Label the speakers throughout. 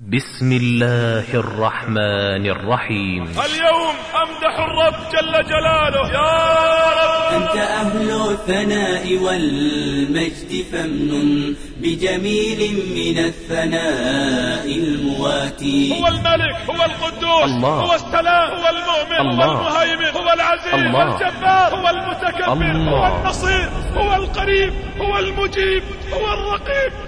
Speaker 1: بسم الله الرحمن الرحيم
Speaker 2: اليوم أمدح الرب جل جلاله يا رب
Speaker 3: أنت أهل الثناء والمجد فمن بجميل من الثناء المواتي
Speaker 2: هو الملك هو القدوس
Speaker 1: الله.
Speaker 2: هو السلام هو المؤمن
Speaker 1: الله.
Speaker 2: هو المهيمن هو العزيز
Speaker 1: الله.
Speaker 2: هو الجبار هو المتكبر
Speaker 1: الله.
Speaker 2: هو النصير هو القريب هو المجيب هو الرقيب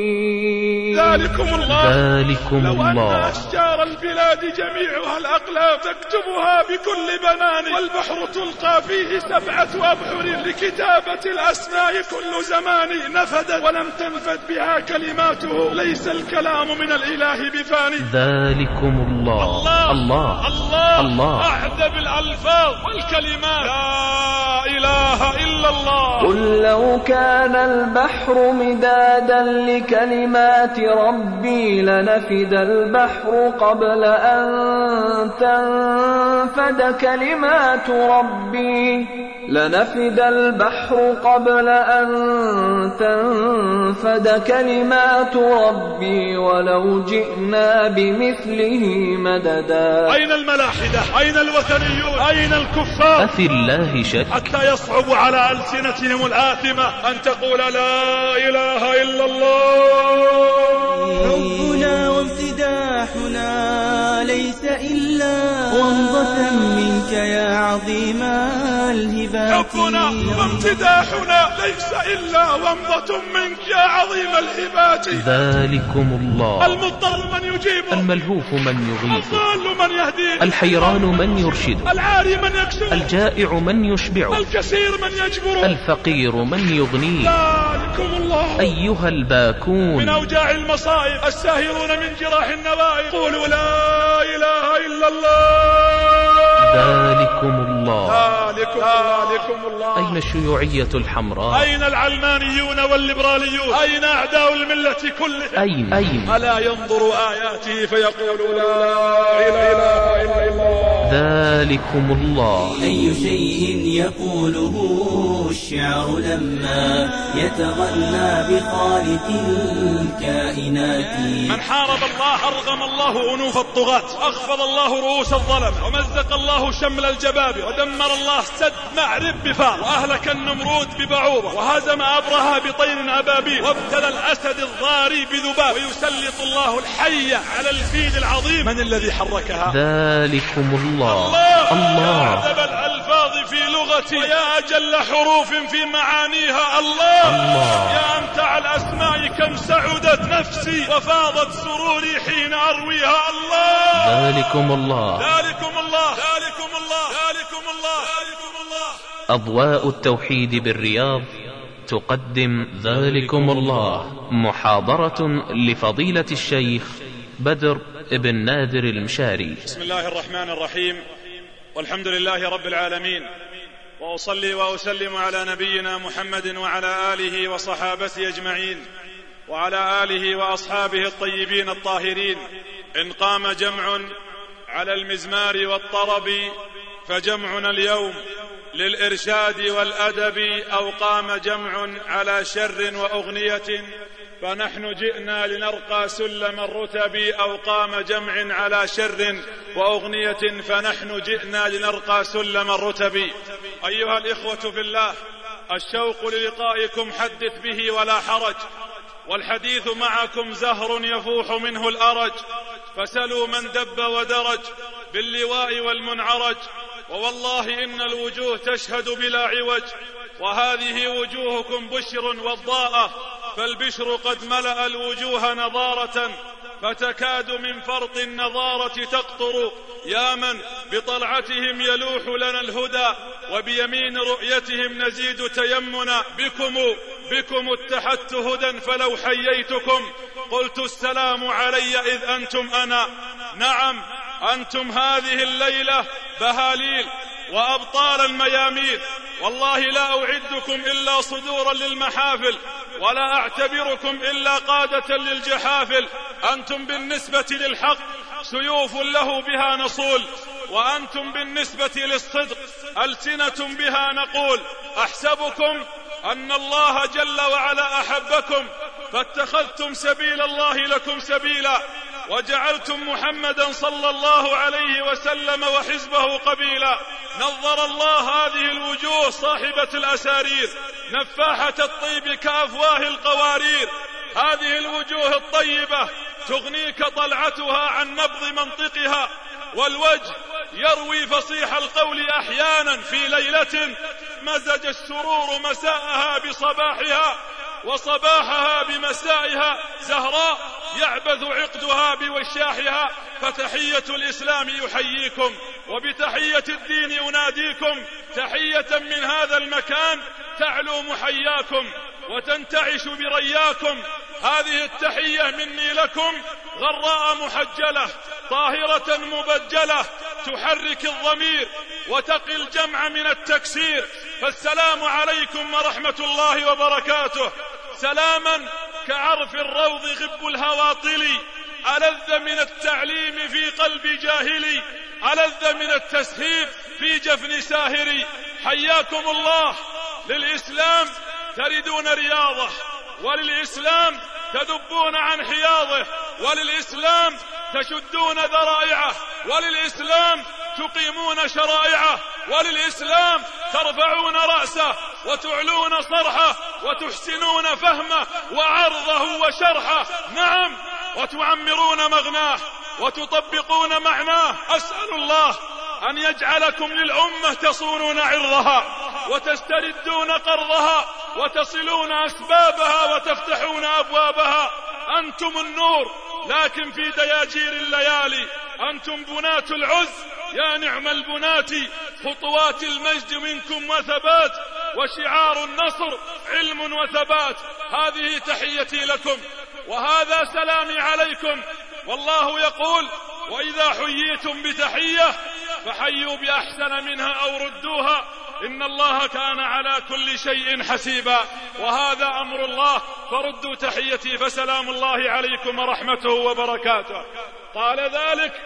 Speaker 2: ذلكم الله.
Speaker 1: ذلكم
Speaker 2: لو أن
Speaker 1: الله.
Speaker 2: أشجار البلاد جميعها الأقلام تكتبها بكل بنان والبحر تلقى فيه سبعة أبحر لكتابة الأسماء كل زمان نفدت ولم تنفد بها كلماته. ليس الكلام من الإله بفاني.
Speaker 1: ذلكم الله.
Speaker 2: الله.
Speaker 1: الله.
Speaker 2: الله,
Speaker 1: الله.
Speaker 2: أعذب الألفاظ والكلمات. لا إله إلا الله.
Speaker 4: قل لو كان البحر مدادا لكلمات ربي لنفد البحر قبل أن تنفد كلمات ربي. لنفد البحر قبل أن تنفد كلمات ربي ولو جئنا بمثله مددا.
Speaker 2: أين الملاحدة؟ أين الوثنيون؟ أين الكفار؟
Speaker 1: أفي الله شك.
Speaker 2: حتى يصعب على ألسنتهم الآثمة أن تقول لا إله إلا الله.
Speaker 3: حبنا وامتداحنا ليس إلا ومضة يا عظيم الهبات.
Speaker 2: حبنا وامتداحنا ليس إلا ومضة منك يا عظيم الهبات.
Speaker 1: ذلكم الله.
Speaker 2: المضطر من يجيبه
Speaker 1: الملهوف من يغيث
Speaker 2: الضال من يهديه
Speaker 1: الحيران من يرشد.
Speaker 2: العاري من يكسره
Speaker 1: الجائع من يشبع.
Speaker 2: الكثير من يجبره
Speaker 1: الفقير من يغنيه
Speaker 2: ذلكم الله.
Speaker 1: أيها
Speaker 2: من
Speaker 1: الباكون
Speaker 2: أوجاع المصائب. الساهرون من جراح النوائب. قولوا لا إله إلا الله.
Speaker 1: ذلكم الله.
Speaker 2: ذلكم ذلكم الله.
Speaker 1: أين الشيوعية الحمراء؟
Speaker 2: أين العلمانيون والليبراليون؟ أين أعداء الملة كلها
Speaker 1: أين أين؟
Speaker 2: ألا ينظر آياته فيقول لا إله إلا الله.
Speaker 1: ذلكم الله
Speaker 3: أي شيء يقوله الشعر لما يتغنى بخالق الكائنات.
Speaker 2: من حارب الله أرغم الله أنوف الطغاة أخفض الله رؤوس الظلمة ومزق الله شمل الجبابرة ودمر الله سد معرب بفار وأهلك النمرود ببعوضة وهزم أبرهة بطير أبابيل وابتلى الأسد الضاري بذباب ويسلط الله الحي على الفيل العظيم. من الذي حركها؟
Speaker 1: ذلكم الله
Speaker 2: يا
Speaker 1: الله.
Speaker 2: أعذب الألفاظ في لغتي. ويا أجل حروف في معانيها. الله,
Speaker 1: الله.
Speaker 2: يا أمتع الأسماء كم سعدت نفسي وفاضت سروري حين أرويها. الله.
Speaker 1: ذلكم الله.
Speaker 2: ذلكم الله. ذلكم الله. ذلكم الله. ذلكم الله.
Speaker 1: أضواء التوحيد بالرياض تقدم ذلكم الله. محاضرة لفضيلة الشيخ بدر بن نادر المشاري.
Speaker 2: بسم الله الرحمن الرحيم. والحمد لله رب العالمين. وأصلي وأسلم على نبينا محمد وعلى آله وصحابته أجمعين. وعلى آله وأصحابه الطيبين الطاهرين. إن قام جمع على المزمار والطرب فجمعنا اليوم للإرشاد والأدب أو قام جمع على شر وأغنية فنحن جئنا لنرقى سلم الرتب أو قام جمع على شر وأغنية فنحن جئنا لنرقى سلم الرتب أيها الإخوة في الله الشوق للقائكم حدث به ولا حرج والحديث معكم زهر يفوح منه الأرج. فسلوا من دب ودرج باللواء والمنعرج. ووالله إن الوجوه تشهد بلا عوج وهذه وجوهكم بشر وضاءة فالبشر قد ملأ الوجوه نضاره فتكاد من فرط النضاره تقطر. يا من بطلعتهم يلوح لنا الهدى وبيمين رؤيتهم نزيد تيمنا. بكم بكم اتحدت هدى فلو حييتكم قلت السلام علي إذ أنتم أنا. نعم أنتم هذه الليلة بهاليل وأبطال الميامين. والله لا أعدكم إلا صدورا للمحافل ولا أعتبركم إلا قادة للجحافل. أنتم بالنسبة للحق سيوف له بها نصول وأنتم بالنسبة للصدق ألسنة بها نقول. أحسبكم أن الله جل وعلا أحبكم فاتخذتم سبيل الله لكم سبيلا. وجعلتم محمدا صلى الله عليه وسلم وحزبه قبيلا. نظر الله هذه الوجوه صاحبة الأسارير نفاحة الطيب كأفواه القوارير. هذه الوجوه الطيبة تغنيك طلعتها عن نبض منطقها والوجه يروي فصيح القول أحيانا في ليلة مزج السرور مساءها بصباحها. وصباحها بمسائها زهراء يعبث عقدها بوشاحها فتحية الإسلام يحييكم وبتحية الدين يناديكم تحية من هذا المكان تعلو محياكم وتنتعش برياكم. هذه التحية مني لكم غراء محجلة طاهرة مبجلة تحرك الضمير وتقي الجمع من التكسير. فالسلام عليكم ورحمة الله وبركاته. سلاما كعرف الروض غب الهواطل. ألذ من التعليم في قلب جاهلي ألذ من التسهيب في جفن ساهري حياكم الله. للإسلام تردون رياضه وللإسلام تدبون عن حياضه وللإسلام تشدون ذرائعه وللإسلام تقيمون شرائعه وللإسلام ترفعون رأسه وتعلون صرحه وتحسنون فهمه وعرضه وشرحه. نعم وتعمرون مغناه وتطبقون معناه. أسأل الله أن يجعلكم للأمة تصونون عرضها وتستردون قرضها وتصلون أسبابها وتفتحون أبوابها. أنتم النور لكن في دياجير الليالي أنتم بناة العز. يا نعم البنات خطوات المجد منكم وثبات. وشعار النصر علم وثبات. هذه تحيتي لكم وهذا سلامي عليكم. والله يقول وإذا حييتم بتحية فحيوا بأحسن منها أو ردوها. إن الله كان على كل شيء حسيبا. وهذا أمر الله فردوا تحيتي فسلام الله عليكم ورحمته وبركاته. قال ذلك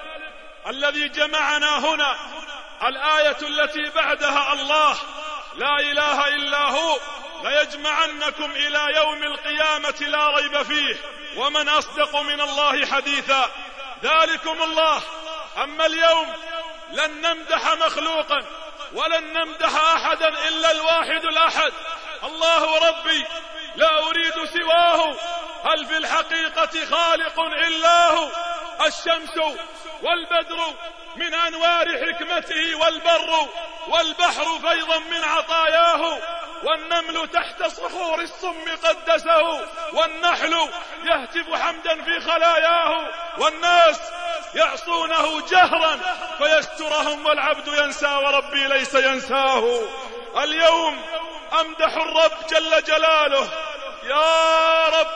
Speaker 2: الذي جمعنا هنا الآية التي بعدها الله. لا إله إلا هو ليجمعنكم إلى يوم القيامة لا ريب فيه ومن أصدق من الله حديثا. ذلكم الله. أما اليوم لن نمدح مخلوقا ولن نمدح أحدا إلا الواحد الأحد. الله ربي لا أريد سواه. هل في الحقيقة خالق إلا هو. الشمس والبدر من أنوار حكمته والبر والبحر فيضا من عطاياه والنمل تحت صخور الصم قدسه والنحل يهتف حمدا في خلاياه والناس يعصونه جهرا فيسترهم والعبد ينسى وربي ليس ينساه اليوم أمدح الرب جل جلاله يا رب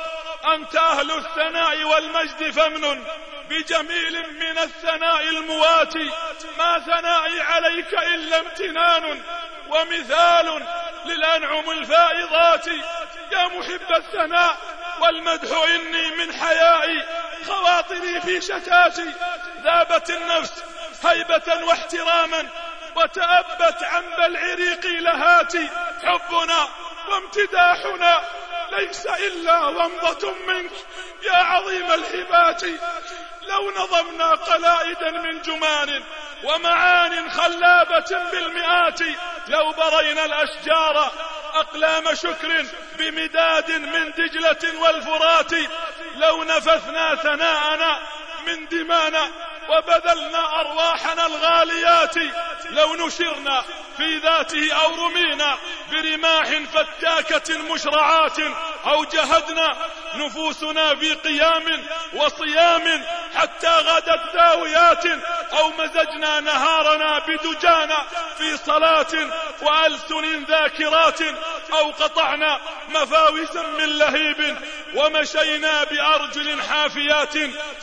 Speaker 2: أنت أهل الثناء والمجد فمن بجميل من الثناء المواتي ما ثنائي عليك إلا امتنان ومثال للأنعم الفائضات. يا محب الثناء والمدح إني من حيائي خواطري في شتاتي. ذابت النفس هيبة واحتراما وتأبت عن بلع ريقي لهاتي. حبنا وامتداحنا ليس إلا ومضة منك يا عظيم الهبات لو نظمنا قلائدا من جمان ومعان خلابة بالمئات لو برينا الأشجار أقلام شكر بمداد من دجلة والفرات لو نفثنا ثناءنا من دمانا وبذلنا أرواحنا الغاليات لو نشرنا في ذاته أو رمينا برماح فتاكة مشرعات أو جهدنا نفوسنا في قيام وصيام حتى غدت ذاويات أو مزجنا نهارنا بدجانا في صلاة وألسن ذاكرات أو قطعنا مفاوزا من لهيب ومشينا بأرجل حافيات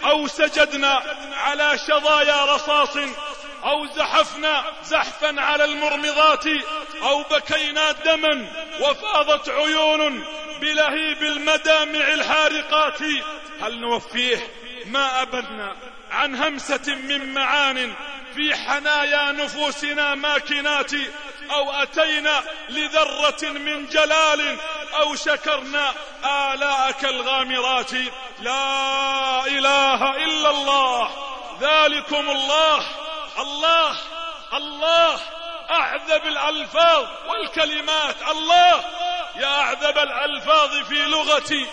Speaker 2: أو سجدنا على شظايا رصاص أو زحفنا زحفا على المرمضات أو بكينا دما وفاضت عيون بلهيب المدامع الحارقات. هل نوفيه ما أبدنا عن همسة من معان في حنايا نفوسنا ماكنات أو أتينا لذرة من جلال أو شكرنا آلاءك الغامرات. لا إله إلا الله. ذلكم الله. الله الله أعذب الألفاظ والكلمات الله يا أعذب الألفاظ في لغتي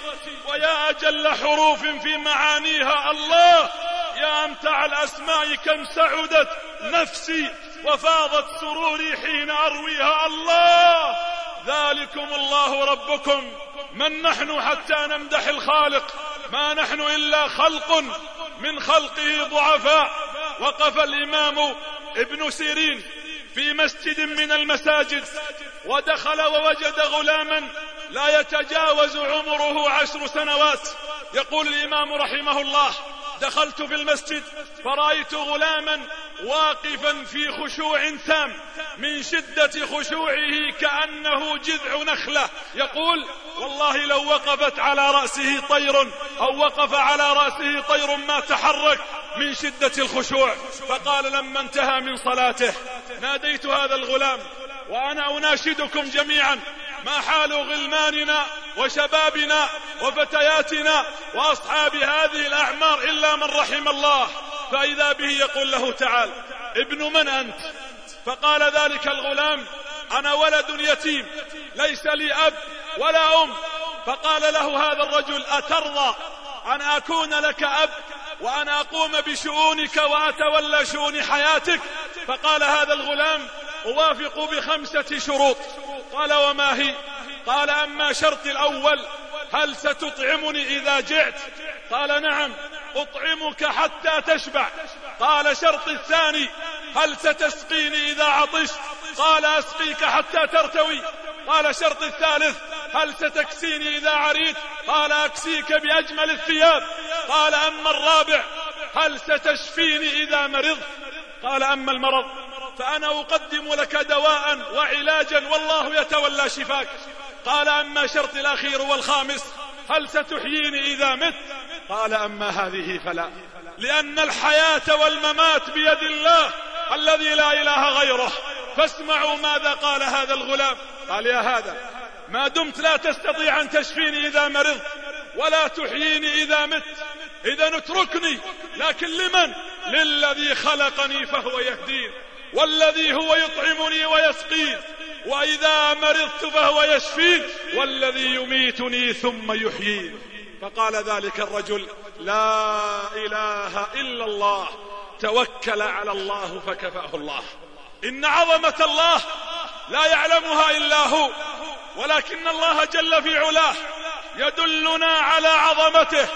Speaker 2: ويا أجل حروف في معانيها الله يا أمتع الأسماء كم سعدت نفسي وفاضت سروري حين أرويها الله ذلكم الله ربكم من نحن حتى نمدح الخالق ما نحن إلا خلق من خلقه ضعفاء وقف الإمام ابن سيرين في مسجد من المساجد ودخل ووجد غلاما لا يتجاوز عمره عشر سنوات. يقول الإمام رحمه الله دخلت في المسجد فرأيت غلاما واقفا في خشوع تام من شدة خشوعه كأنه جذع نخلة. يقول والله لو وقفت على رأسه طير أو وقف على رأسه طير ما تحرك من شدة الخشوع. فقال لما انتهى من صلاته ناديت هذا الغلام وأنا أناشدكم جميعا ما حال غلماننا وشبابنا وفتياتنا وأصحاب هذه الأعمار إلا من رحم الله. فإذا به يقول له تعال ابن من أنت؟ فقال ذلك الغلام أنا ولد يتيم ليس لي أب ولا أم. فقال له هذا الرجل أترضى أن أكون لك أب وأن أقوم بشؤونك وأتولى شؤون حياتك؟ فقال هذا الغلام أوافق بخمسة شروط. قال وما هي؟ قال أما شرطي الأول هل ستطعمني إذا جعت قال نعم أطعمك حتى تشبع. قال شرطي الثاني هل ستسقيني إذا عطشت؟ قال أسقيك حتى ترتوي. قال شرط الثالث هل ستكسيني إذا عريت؟ قال أكسيك بأجمل الثياب. قال أما الرابع هل ستشفيني إذا مرضت؟ قال أما المرض فأنا أقدم لك دواء وعلاجا والله يتولى شفاك. قال أما شرط الأخير والخامس هل ستحييني إذا مت؟ قال أما هذه فلا لأن الحياة والممات بيد الله الذي لا إله غيره. فاسمعوا ماذا قال هذا الغلام. قال يا هذا ما دمت لا تستطيع أن تشفيني إذا مرضت ولا تحييني إذا مت. إذا اتركني لكن لمن؟ للذي خلقني فهو يهدين والذي هو يطعمني ويسقين. وإذا مرضت فهو يشفين والذي يميتني ثم يحيين فقال ذلك الرجل لا إله إلا الله توكل على الله فكفاه الله. إن عظمة الله لا يعلمها إلا هو ولكن الله جل في علاه يدلنا على عظمته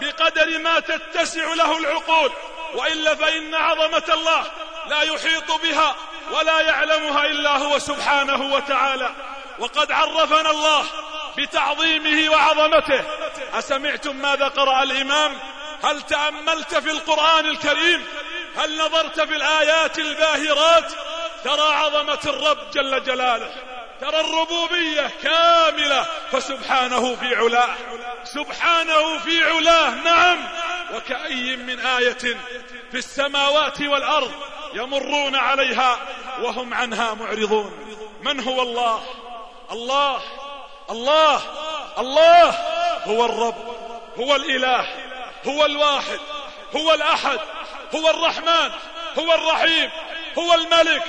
Speaker 2: بقدر ما تتسع له العقول. وإلا فإن عظمة الله لا يحيط بها ولا يعلمها إلا هو سبحانه وتعالى. وقد عرفنا الله بتعظيمه وعظمته. أسمعتم ماذا قرأ الإمام؟ هل تأملت في القرآن الكريم؟ هل نظرت في الآيات الباهرات؟ ترى عظمة الرب جل جلاله. ترى الربوبية كاملة فسبحانه في علاه. سبحانه في علاه نعم. وكأي من آية في السماوات والأرض يمرون عليها وهم عنها معرضون. من هو الله؟ الله الله الله. هو الرب هو الإله هو الواحد هو الأحد هو الرحمن هو الرحيم. هو الملك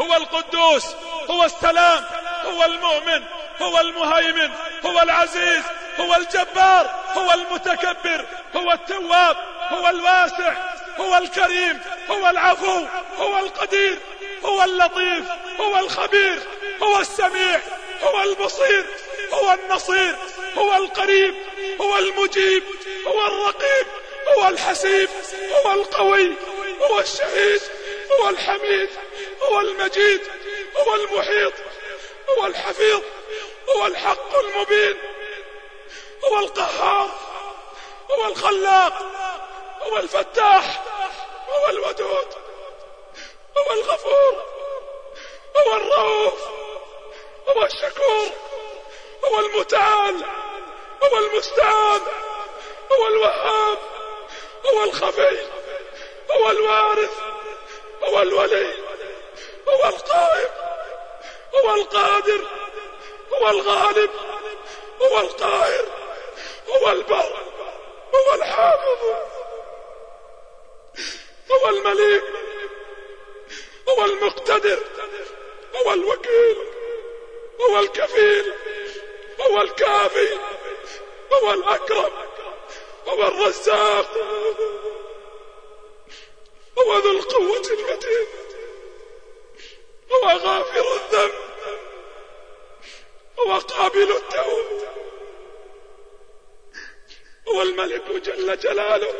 Speaker 2: هو القدوس هو السلام هو المؤمن هو المهيمن هو العزيز هو الجبار هو المتكبر هو التواب هو الواسع هو الكريم هو العفو هو القدير هو اللطيف هو الخبير هو السميع هو البصير هو النصير هو القريب هو المجيب هو الرقيب هو الحسيب هو القوي هو الشهيد. هو الحميد هو المجيد هو المحيط هو الحفيظ هو الحق المبين هو القهار هو الخلاق هو الفتاح هو الودود هو الغفور هو الرؤوف هو الشكور هو المتعال هو المستعان هو الوهاب هو الخفي هو الوارث هو الولي هو القائم هو القادر هو الغالب هو القاهر هو البر هو الحافظ هو المليك هو المقتدر هو الوكيل هو الكفيل هو الكافي هو الأكرم هو الرزاق. هو ذو القوة المتين. هو غافر الذنب. هو قابل التوب. هو الملك جل جلاله.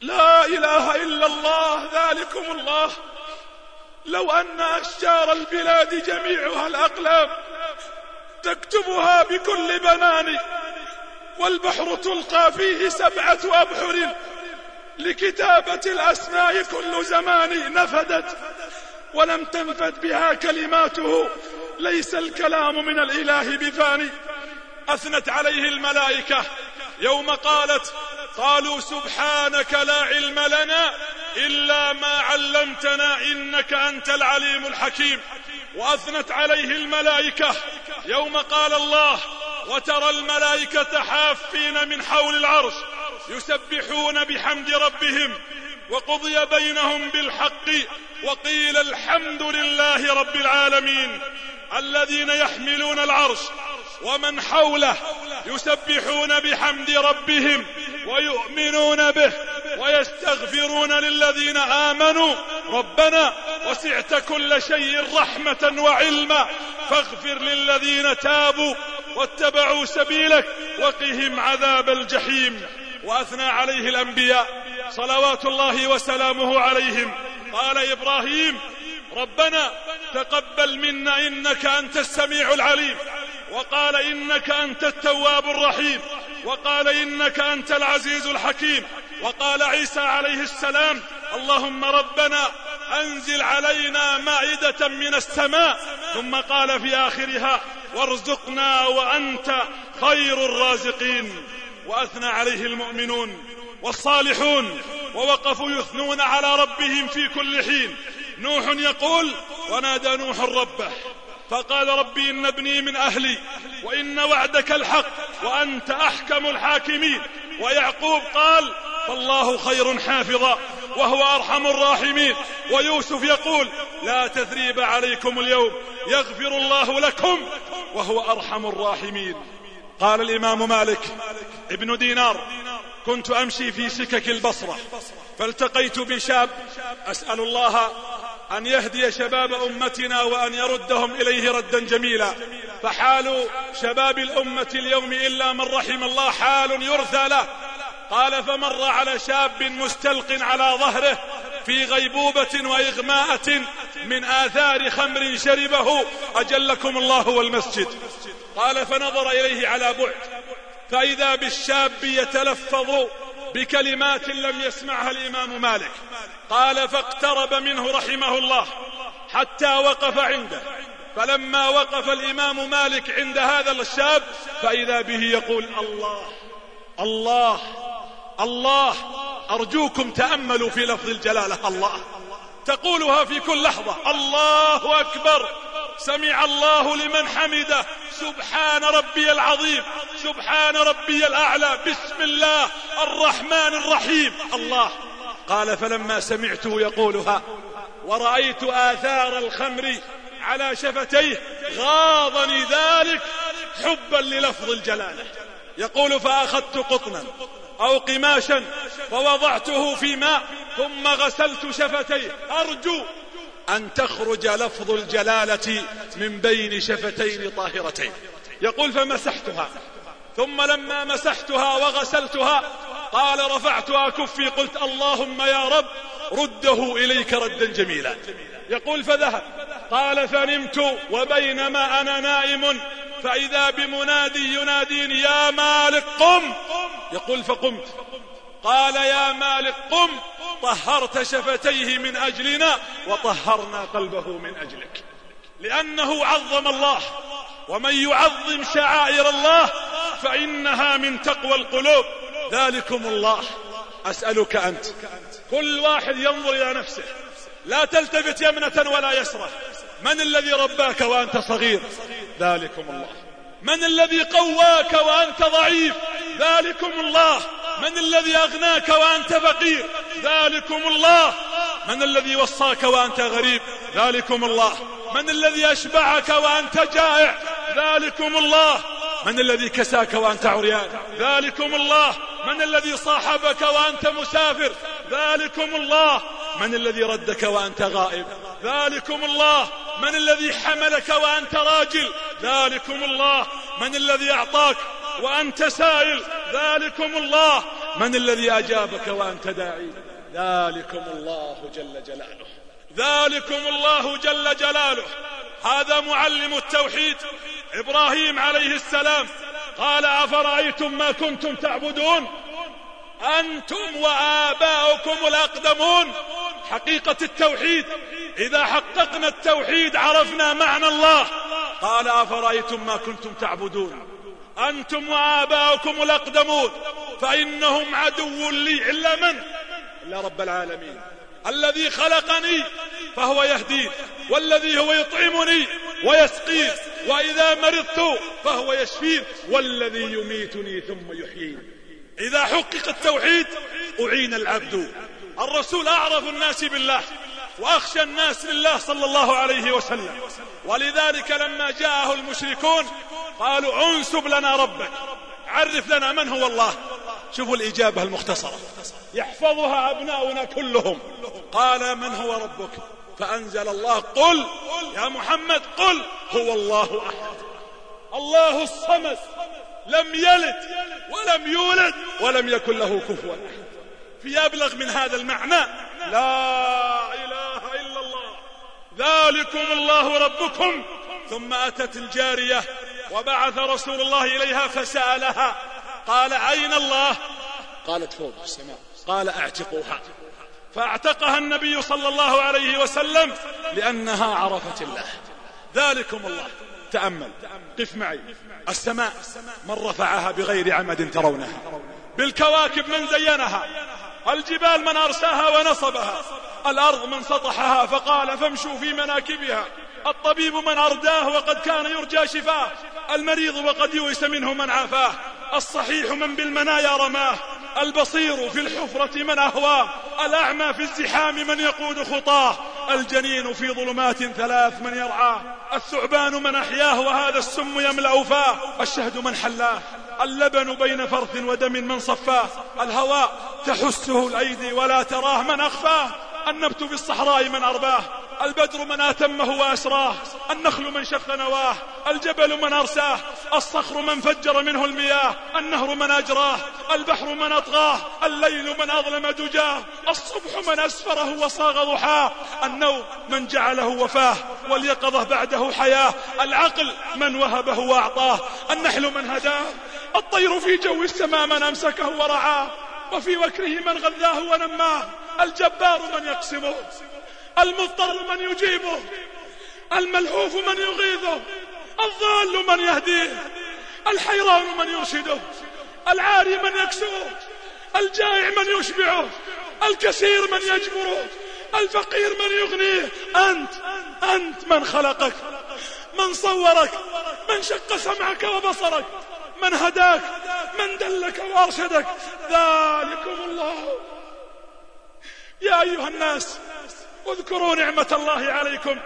Speaker 2: لا إله إلا الله ذلكم الله. لو أن أشجار البلاد جميعها الأقلام تكتبها بكل بنان. والبحر تلقى فيه سبعة أبحر لكتابة الأسماء كل زمان نفدت ولم تنفد بها كلماته. ليس الكلام من الإله بفاني. أثنت عليه الملائكة. يوم قالت قالوا سبحانك لا علم لنا إلا ما علمتنا إنك أنت العليم الحكيم. وأثنت عليه الملائكة. يوم قال الله وترى الملائكة حافين من حول العرش يسبحون بحمد ربهم وقضي بينهم بالحق وقيل الحمد لله رب العالمين الذين يحملون العرش ومن حوله يسبحون بحمد ربهم ويؤمنون به ويستغفرون للذين آمنوا. ربنا وسعت كل شيء رحمة وعلما. فاغفر للذين تابوا واتبعوا سبيلك وقهم عذاب الجحيم. وأثنى عليه الأنبياء صلوات الله وسلامه عليهم. قال إبراهيم ربنا تقبل منا إنك أنت السميع العليم. وقال إنك أنت التواب الرحيم وقال إنك أنت العزيز الحكيم وقال عيسى عليه السلام اللهم ربنا أنزل علينا مائدة من السماء ثم قال في آخرها وارزقنا وأنت خير الرازقين. وأثنى عليه المؤمنون والصالحون ووقفوا يثنون على ربهم في كل حين. نوح يقول ونادى نوح ربه فقال ربي إن ابني من أهلي وإن وعدك الحق وأنت أحكم الحاكمين. ويعقوب قال فالله خير حافظا وهو أرحم الراحمين. ويوسف يقول لا تثريب عليكم اليوم يغفر الله لكم وهو أرحم الراحمين. قال الإمام مالك ابن دينار كنت أمشي في سكك البصرة فالتقيت بشاب أسأل الله أن يهدي شباب أمتنا وأن يردهم إليه ردا جميلا. فحال شباب الأمة اليوم إلا من رحم الله حال يرثى له. قال فمر على شاب مستلق على ظهره في غيبوبة وإغماءة من آثار خمر شربه أجلكم الله والمسجد. قال فنظر إليه على بعد. فإذا بالشاب يتلفظ بكلمات لم يسمعها الإمام مالك. قال فاقترب منه رحمه الله حتى وقف عنده. فلما وقف الإمام مالك عند هذا الشاب فإذا به يقول الله الله الله أرجوكم تأملوا في لفظ الجلالة الله. تقولها في كل لحظة. الله أكبر. سمع الله لمن حمده. سبحان ربي العظيم. سبحان ربي الأعلى. بسم الله الرحمن الرحيم. الله. قال فلما سمعته يقولها ورأيت آثار الخمر على شفتيه غاضني ذلك حبا للفظ الجلالة يقول فأخذت قطنا أو قماشا فوضعته في ماء ثم غسلت شفتيه أرجو أن تخرج لفظ الجلالة من بين شفتين طاهرتين. يقول فمسحتها. ثم لما مسحتها وغسلتها قال رفعتها كفي قلت اللهم يا رب رده إليك ردا جميلا. يقول فذهب. قال فنمت وبينما أنا نائم فإذا بمنادي يناديني يا مالك قم. يقول فقمت. قال يا مالك قم طهرت شفتيه من أجلنا وطهرنا قلبه من أجلك. لأنه عظم الله ومن يعظم شعائر الله فإنها من تقوى القلوب. ذلكم الله. أسألك أنت كل واحد ينظر إلى نفسه. لا تلتفت يمنة ولا يسرة. من الذي رباك وأنت صغير؟ ذلكم الله. من الذي قواك وأنت ضعيف؟ ذلكم الله. من الذي أغناك وأنت فقير؟ ذلكم الله. من الذي وصاك وأنت غريب؟ ذلكم الله. من الذي أشبعك وأنت جائع؟ ذلكم الله. من الذي كساك وأنت عريان؟ ذلكم الله. من الذي صاحبك وأنت مسافر؟ ذلكم الله. من الذي ردك وأنت غائب؟ ذلكم الله. من الذي حملك وأنت راجل؟ ذلكم الله. من الذي أعطاك وأنت سائل؟ ذلكم الله. من الذي أجابك وأنت داعي؟ ذلكم الله جل جلاله. ذلكم الله جل جلاله. هذا معلم التوحيد إبراهيم عليه السلام. قال أفرأيتم ما كنتم تعبدون؟ أنتم وآباؤكم الأقدمون. حقيقة التوحيد. إذا حققنا التوحيد عرفنا معنى الله. قال أفرأيتم ما كنتم تعبدون؟ أنتم وآباؤكم الأقدمون. فإنهم عدو لي إلا من؟ إلا رب العالمين. الذي خلقني فهو يهدين والذي هو يطعمني ويسقين وإذا مرضت فهو يشفين والذي يميتني ثم يحيين. إذا حقق التوحيد أعين العبد. الرسول أعرف الناس بالله وأخشى الناس لله صلى الله عليه وسلم. ولذلك لما جاءه المشركون قالوا انسب لنا ربك. عرف لنا من هو الله. شوفوا الإجابة المختصرة. يحفظها أبناؤنا كلهم. قال من هو ربك؟ فأنزل الله. قل يا محمد قل هو الله أحد. الله الصمد. لم يلد ولم يولد ولم يكن له كفوا أحد. في أبلغ من هذا المعنى لا إله إلا الله ذلكم الله ربكم. ثم أتت الجارية وبعث رسول الله إليها فسألها قال أين الله؟ قالت فوق السماء. قال أعتقوها. فأعتقها النبي صلى الله عليه وسلم لأنها عرفت الله. ذلكم الله. تأمل. قف معي. السماء من رفعها بغير عمد ترونها. بالكواكب من زينها. الجبال من أرساها ونصبها. الأرض من سطحها فقال فامشوا في مناكبها. الطبيب من أرداه وقد كان يرجى شفاه. المريض وقد يويس منه من عافاه. الصحيح من بالمنايا رماه. البصير في الحفرة من أهواه الأعمى في الزحام من يقود خطاه الجنين في ظلمات ثلاث من يرعاه الثعبان من أحياه وهذا السم يملأ فاه الشهد من حلاه اللبن بين فرث ودم من صفاه الهواء تحسه الأيدي ولا تراه من أخفاه النبت في الصحراء من أرباه البدر من آتمه وأسراه النخل من شق نواه الجبل من أرساه الصخر من فجر منه المياه النهر من أجراه البحر من أطغاه الليل من أظلم دجاه الصبح من أسفره وصاغ ضحاه النوم من جعله وفاه واليقظة بعده حياة العقل من وهبه وأعطاه النحل من هداه الطير في جو السماء من أمسكه ورعاه وفي وكره من غذاه ونماه الجبار من يقسمه. المضطر من يجيبه الملهوف من يغيظه الضال من يهديه الحيران من يرشده العاري من يكسوه الجائع من يشبعه الكثير من يجبره الفقير من يغنيه. أنت أنت من خلقك من صورك من شق سمعك وبصرك من هداك من دلك وأرشدك. ذلكم الله. يا أيها الناس اذكروا نعمة الله عليكم.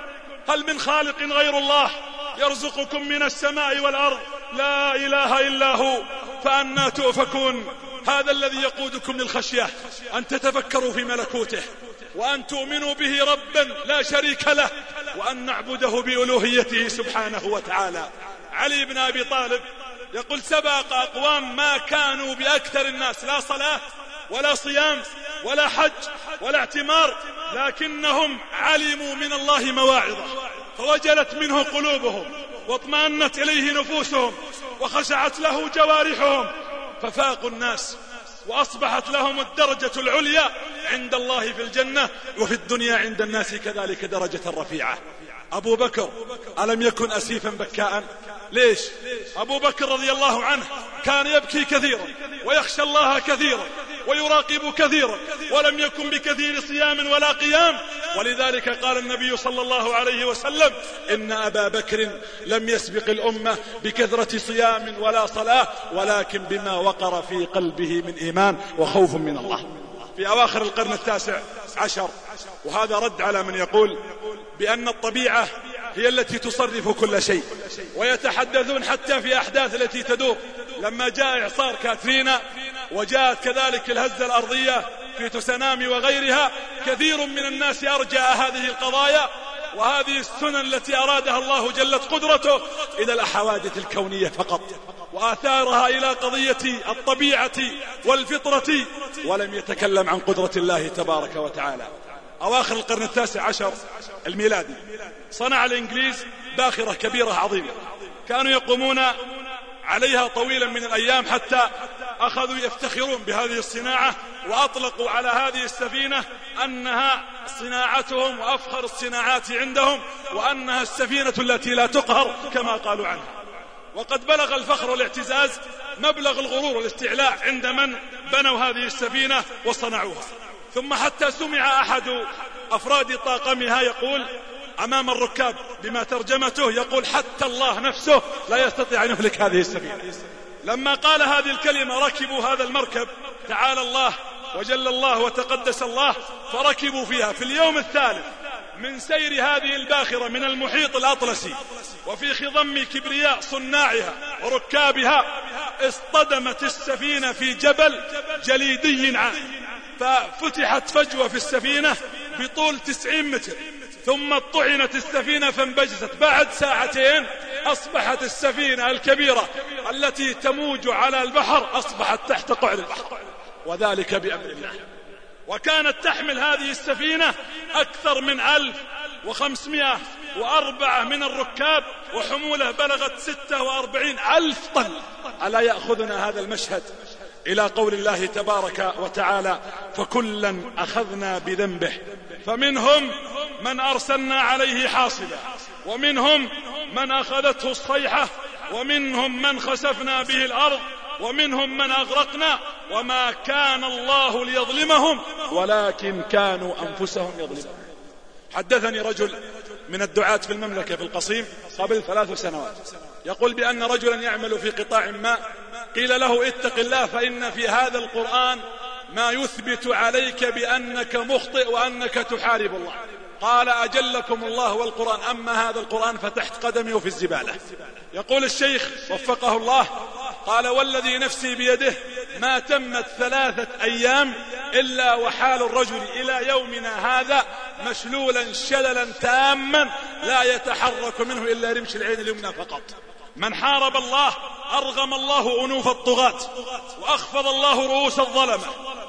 Speaker 2: هل من خالق غير الله يرزقكم من السماء والأرض؟ لا إله إلا هو. فأنا تؤفكون. هذا الذي يقودكم للخشية. أن تتفكروا في ملكوته. وأن تؤمنوا به ربا لا شريك له. وأن نعبده بألوهيته سبحانه وتعالى. علي بن أبي طالب يقول سبق أقوام ما كانوا بأكثر الناس. لا صلاة ولا صيام ولا حج ولا اعتمار لكنهم علموا من الله مواعظة فوجلت منه قلوبهم واطمأنت إليه نفوسهم وخشعت له جوارحهم ففاقوا الناس وأصبحت لهم الدرجة العليا عند الله في الجنة وفي الدنيا عند الناس كذلك درجة رفيعة. أبو بكر ألم يكن أسيفا بكاء؟ ليش؟ أبو بكر رضي الله عنه كان يبكي كثيرا ويخشى الله كثيرا ويراقب كثيرا ولم يكن بكثير صيام ولا قيام. ولذلك قال النبي صلى الله عليه وسلم إن أبا بكر لم يسبق الأمة بكثرة صيام ولا صلاة ولكن بما وقر في قلبه من إيمان وخوف من الله. في أواخر القرن التاسع عشر وهذا رد على من يقول بأن الطبيعة هي التي تصرف كل شيء ويتحدثون حتى في أحداث التي تدور. لما جاء إعصار كاترينا وجاءت كذلك الهزة الأرضية في تسنامي وغيرها. كثير من الناس أرجع هذه القضايا وهذه السنن التي أرادها الله جلت قدرته إلى الأحوادث الكونية فقط وآثارها إلى قضية الطبيعة والفطرة ولم يتكلم عن قدرة الله تبارك وتعالى. أواخر القرن التاسع عشر الميلادي صنع الإنجليز باخرة كبيرة عظيمة. كانوا يقومون عليها طويلا من الأيام حتى أخذوا يفتخرون بهذه الصناعة وأطلقوا على هذه السفينة أنها صناعتهم وأفخر الصناعات عندهم وأنها السفينة التي لا تقهر كما قالوا عنها. وقد بلغ الفخر والاعتزاز مبلغ الغرور والاستعلاء عند من بنوا هذه السفينة وصنعوها. ثم حتى سمع أحد أفراد طاقمها يقول أمام الركاب بما ترجمته يقول حتى الله نفسه لا يستطيع أن يهلك هذه السفينة. لما قال هذه الكلمة ركبوا هذا المركب تعالى الله وجل الله وتقدس الله فركبوا فيها في اليوم الثالث من سير هذه الباخرة من المحيط الأطلسي وفي خضم كبرياء صناعها وركابها اصطدمت السفينة في جبل جليدي عام ففتحت فجوة في السفينة بطول تسعين متر. ثم طعنت السفينة فانبجست بعد ساعتين أصبحت السفينة الكبيرة التي تموج على البحر أصبحت تحت قعر البحر. وذلك بأمر الله. وكانت تحمل هذه السفينة أكثر من ألف وخمسمائة وأربعة من الركاب وحمولة بلغت ستة وأربعين ألف طن. ألا يأخذنا هذا المشهد إلى قول الله تبارك وتعالى فكلا أخذنا بذنبه فمنهم من أرسلنا عليه حاصبا ومنهم من أخذته الصيحة ومنهم من خسفنا به الأرض ومنهم من أغرقنا وما كان الله ليظلمهم ولكن كانوا أنفسهم يظلمون. حدثني رجل من الدعاة في المملكة في القصيم قبل ثلاث سنوات يقول بأن رجلا يعمل في قطاع ما قيل له اتق الله فإن في هذا القرآن ما يثبت عليك بأنك مخطئ وأنك تحارب الله. قال أجلكم الله والقرآن. أما هذا القرآن فتحت قدمي في الزبالة. يقول الشيخ وفقه الله قال والذي نفسي بيده ما تمت ثلاثة أيام إلا وحال الرجل إلى يومنا هذا مشلولا شللا تاما لا يتحرك منه إلا رمش العين اليمنى فقط. من حارب الله أرغم الله أنوف الطغاة وأخفض الله رؤوس الظلمة.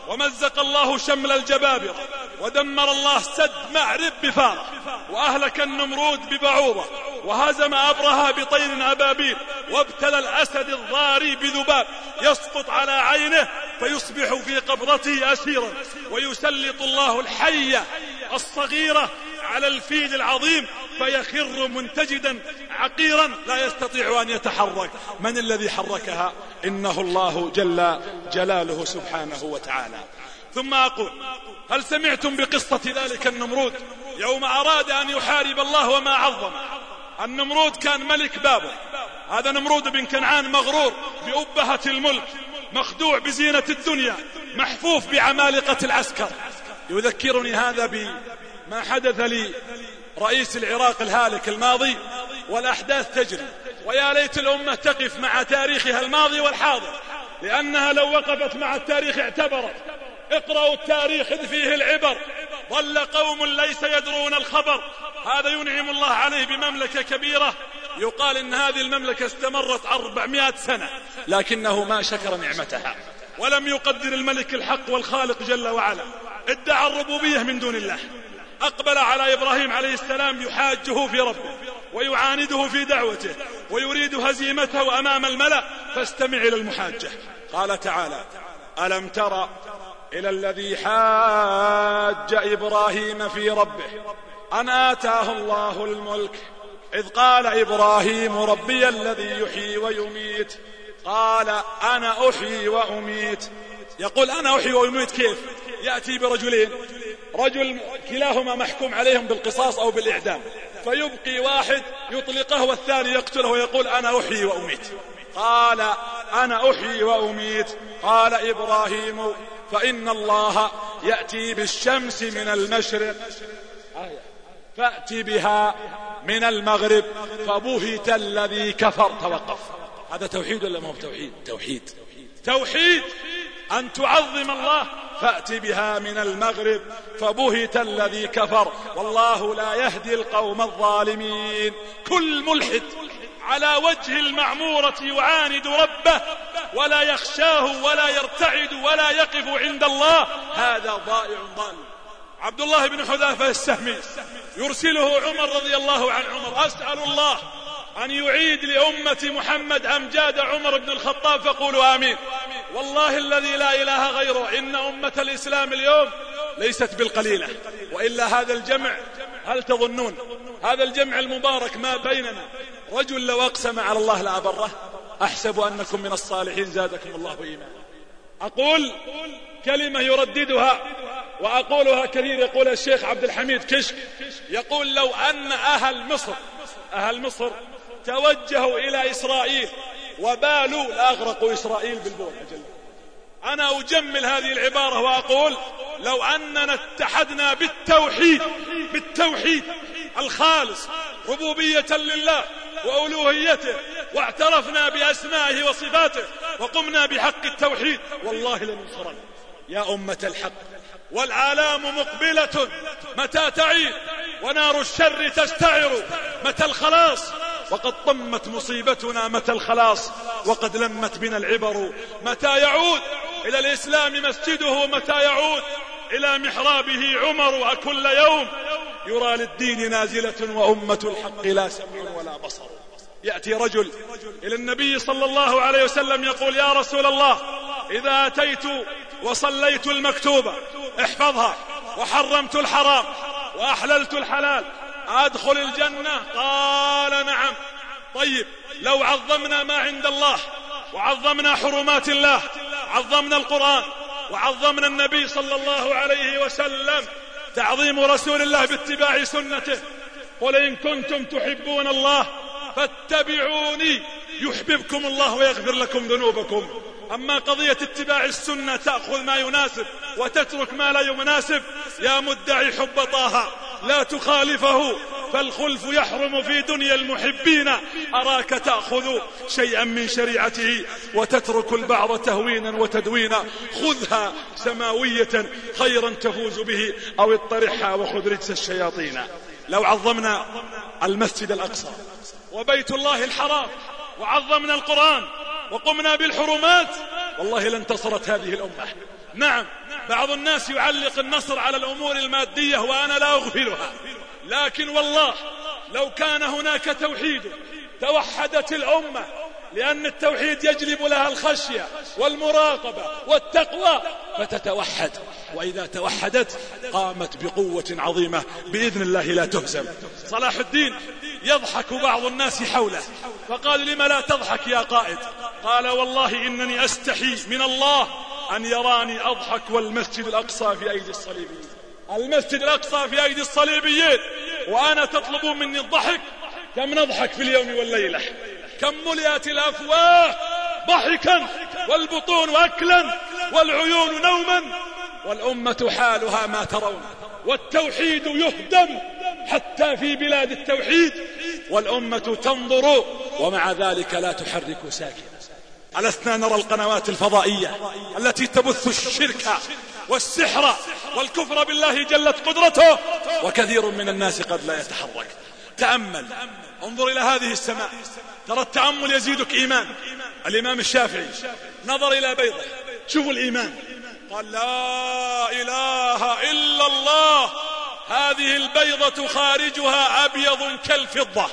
Speaker 2: ومزق الله شمل الجبابرة ودمر الله سد معرب بفارة وأهلك النمرود ببعوضة وهزم أبرها بطير أبابيل وابتلى الأسد الضاري بذباب يسقط على عينه فيصبح في قبضته أسيرا ويسلط الله الحية الصغيرة على الفيل العظيم فيخر منتجدا عقيرا لا يستطيع أن يتحرك. من الذي حركها؟ إنه الله جل جلاله سبحانه وتعالى. ثم أقول هل سمعتم بقصة ذلك النمرود؟ يوم أراد أن يحارب الله وما عظم. النمرود كان ملك بابل هذا نمرود بن كنعان مغرور بأبهة الملك مخدوع بزينة الدنيا محفوف بعمالقة العسكر. يذكرني هذا بما حدث لي رئيس العراق الهالك الماضي والأحداث تجري. ويا ليت الأمة تقف مع تاريخها الماضي والحاضر لأنها لو وقفت مع التاريخ اعتبرت. اقرأوا التاريخ إذ فيه العبر. ضل قوم ليس يدرون الخبر. هذا ينعم الله عليه بمملكة كبيرة. يقال إن هذه المملكة استمرت أربعمائة سنة لكنه ما شكر نعمتها. ولم يقدر الملك الحق والخالق جل وعلا. ادعى الربوبية من دون الله. أقبل على إبراهيم عليه السلام يحاجه في ربه ويعانده في دعوته ويريد هزيمته أمام الملأ فاستمع إلى المحاجة. قال تعالى ألم تر إلى الذي حاج إبراهيم في ربه؟ أن آتاه الله الملك. إذ قال إبراهيم ربي الذي يحيي ويميت. قال أنا أحيي وأميت. يقول أنا أحيي وأميت كيف؟ يأتي برجلين. رجل كلاهما محكوم عليهم بالقصاص أو بالإعدام. فيبقي واحد يطلقه والثاني يقتله ويقول أنا أحيي وأميت. قال أنا أحيي وأميت. قال إبراهيم فإن الله يأتي بالشمس من المشرق. فأتي بها من المغرب. فبهت الذي كفر. توقف. هذا توحيد ولا ما هو توحيد؟ توحيد. توحيد أن تعظم الله. فأت بها من المغرب فبهت الذي كفر. والله لا يهدي القوم الظالمين. كل ملحد على وجه المعمورة يعاند ربه ولا يخشاه ولا يرتعد ولا يقف عند الله. هذا ضائع ضال. عبد الله بن حذافة السهمي يرسله عمر رضي الله عن عمر. أسأل الله أن يعيد لأمة محمد أمجاد عمر بن الخطاب فقولوا آمين. والله الذي لا إله غيره إن أمة الإسلام اليوم ليست بالقليلة وإلا هذا الجمع هل تظنون؟ هذا الجمع المبارك ما بيننا. رجل لو أقسم على الله لأبره أحسب أنكم من الصالحين زادكم الله إيمانا. أقول كلمة يرددها وأقولها كثير يقول الشيخ عبد الحميد كشك يقول لو أن أهل مصر أهل مصر توجهوا إلى إسرائيل وبالوا لأغرقوا إسرائيل بالبول أجل. أنا أجمل هذه العبارة وأقول لو أننا اتحدنا بالتوحيد بالتوحيد الخالص ربوبية لله وألوهيته واعترفنا بأسمائه وصفاته وقمنا بحق التوحيد والله لننصرن يا أمة الحق والعالام مقبلة متى تعيد؟ ونار الشر تستعر متى الخلاص؟ وقد طمت مصيبتنا متى الخلاص وقد لمت بنا العبر. متى يعود إلى الإسلام مسجده؟ متى يعود إلى محرابه عمر؟ أكل يوم يرى للدين نازلة وأمة الحق لا سمع ولا بصر. يأتي رجل إلى النبي صلى الله عليه وسلم يقول يا رسول الله إذا أتيت وصليت المكتوبة احفظها وحرمت الحرام وأحللت الحلال أدخل الجنة؟ قال نعم. طيب لو عظمنا ما عند الله وعظمنا حرمات الله عظمنا القرآن وعظمنا النبي صلى الله عليه وسلم تعظيم رسول الله باتباع سنته قل إن كنتم تحبون الله فاتبعوني يحببكم الله ويغفر لكم ذنوبكم. أما قضية اتباع السنة تأخذ ما يناسب وتترك ما لا يناسب يا مدعي حب طه. لا تخالفه فالخلف يحرم في دنيا المحبين. أراك تأخذ شيئا من شريعته وتترك البعض تهوينا وتدوينا. خذها سماوية خيرا تفوز به أو اطرحها وخذ رجس الشياطين. لو عظمنا المسجد الأقصى وبيت الله الحرام وعظمنا القرآن وقمنا بالحرمات والله لانتصرت هذه الأمة. نعم بعض الناس يعلق النصر على الأمور المادية وأنا لا أغفلها. لكن والله لو كان هناك توحيد توحدت الأمة لأن التوحيد يجلب لها الخشية والمراقبة والتقوى فتتوحد. وإذا توحدت قامت بقوة عظيمة بإذن الله لا تهزم. صلاح الدين يضحك بعض الناس حوله فقال لم لا تضحك يا قائد؟ قال والله إنني أستحي من الله أن يراني أضحك والمسجد الأقصى في أيدي الصليبيين. المسجد الأقصى في أيدي الصليبيين. وأنا تطلبون مني الضحك. كم نضحك في اليوم والليلة؟ كم ملئت الأفواه؟ ضحكا والبطون أكلا والعيون نوما. والأمة حالها ما ترون. والتوحيد يهدم حتى في بلاد التوحيد. والأمة تنظر ومع ذلك لا تحرك ساكنا. ألسنا نرى القنوات الفضائية التي تبث الشرك والسحر والكفر بالله جلت قدرته وكثير من الناس قد لا يتحرك. تأمل. انظر إلى هذه السماء. ترى التأمل يزيدك إيمان. الإمام الشافعي نظر إلى بيضة. شوفوا الإيمان. قال لا إله إلا الله. هذه البيضة خارجها أبيض كالفضة.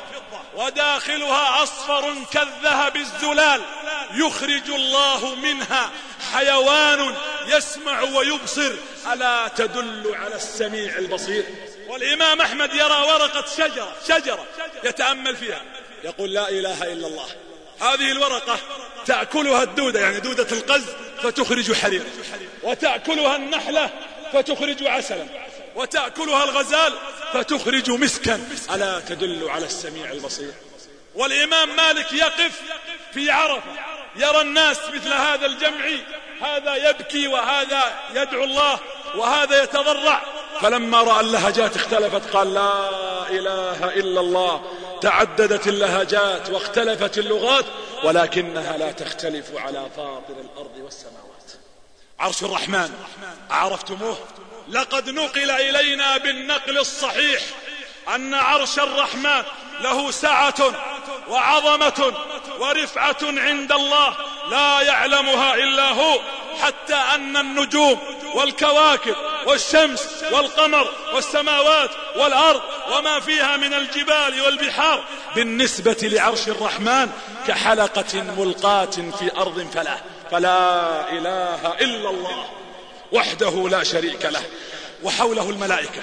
Speaker 2: وداخلها أصفر كالذهب الزلال يخرج الله منها حيوان يسمع ويبصر. ألا تدل على السميع البصير؟ والإمام أحمد يرى ورقة شجرة شجرة يتأمل فيها يقول لا إله إلا الله. هذه الورقة تأكلها الدودة يعني دودة القز فتخرج حرير وتأكلها النحلة فتخرج عسلا. وتأكلها الغزال فتخرج مسكا. ألا تدل على السميع البصير؟ والإمام مالك يقف في عرفة يرى الناس مثل هذا الجمع هذا يبكي وهذا يدعو الله وهذا يتضرع. فلما رأى اللهجات اختلفت قال لا إله إلا الله. تعددت اللهجات واختلفت اللغات ولكنها لا تختلف على فاطر الأرض والسماوات. عرش الرحمن عرفتموه؟ لقد نقل إلينا بالنقل الصحيح أن عرش الرحمن له سعة وعظمة ورفعة عند الله لا يعلمها إلا هو حتى أن النجوم والكواكب والشمس والقمر والسماوات والأرض وما فيها من الجبال والبحار بالنسبة لعرش الرحمن كحلقة ملقاة في أرض فلا فلا إله إلا الله. وحده لا شريك له وحوله الملائكة.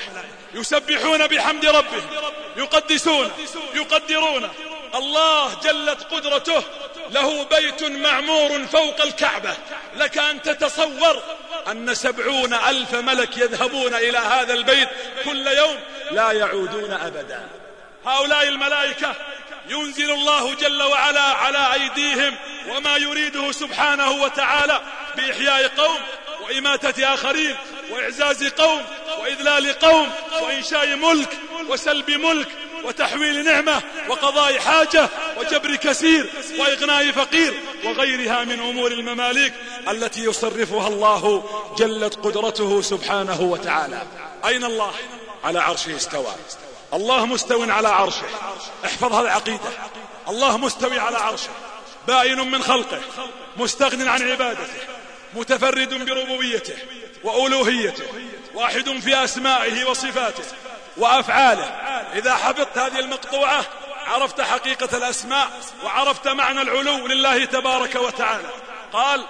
Speaker 2: يسبحون بحمد ربهم يقدسون يقدرون. الله جلت قدرته له بيت معمور فوق الكعبة. لك أن تتصور أن سبعون ألف ملك يذهبون إلى هذا البيت كل يوم لا يعودون أبدا. هؤلاء الملائكة ينزل الله جل وعلا على أيديهم وما يريده سبحانه وتعالى بإحياء قوم وإماتة آخرين وإعزاز قوم وإذلال قوم وإنشاء ملك وسلب ملك وتحويل نعمة وقضاء حاجة وجبر كثير وإغناء فقير وغيرها من أمور المماليك التي يصرفها الله جلت قدرته سبحانه وتعالى. أين الله؟ على عرشه استوى. الله مستو على عرشه. احفظها العقيدة الله مستوي على عرشه. بائن من خلقه. مستغن عن عبادته. متفرد بربوبيته وألوهيته واحد في أسمائه وصفاته وأفعاله. إذا حفظت هذه المقطوعة عرفت حقيقة الأسماء وعرفت معنى العلو لله تبارك وتعالى. قال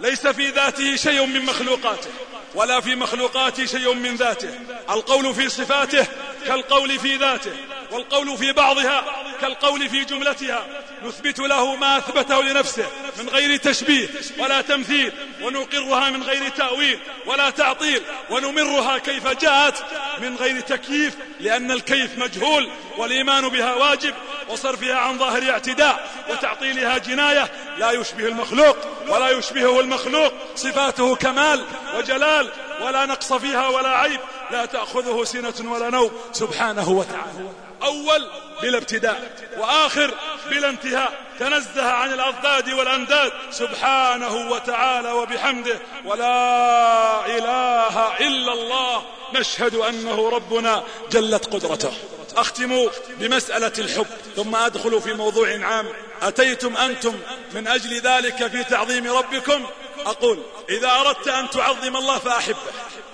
Speaker 2: ليس في ذاته شيء من مخلوقاته ولا في مخلوقاته شيء من ذاته. القول في صفاته كالقول في ذاته والقول في بعضها كالقول في جملتها. نثبت له ما أثبته لنفسه من غير تشبيه ولا تمثيل ونقرها من غير تأويل ولا تعطيل ونمرها كيف جاءت من غير تكييف لأن الكيف مجهول والإيمان بها واجب وصرفها عن ظاهر اعتداء وتعطيلها جناية. لا يشبه المخلوق ولا يشبهه المخلوق صفاته كمال وجلال ولا نقص فيها ولا عيب. لا تأخذه سنة ولا نوم سبحانه وتعالى. أول بلا ابتداء وآخر بلا انتهاء. تنزه عن الأضداد والأنداد. سبحانه وتعالى وبحمده. ولا إله إلا الله. نشهد أنه ربنا جلت قدرته. أختم بمسألة الحب. ثم أدخل في موضوع عام. أتيتم أنتم من أجل ذلك في تعظيم ربكم؟ أقول إذا أردت أن تعظم الله فأحبه.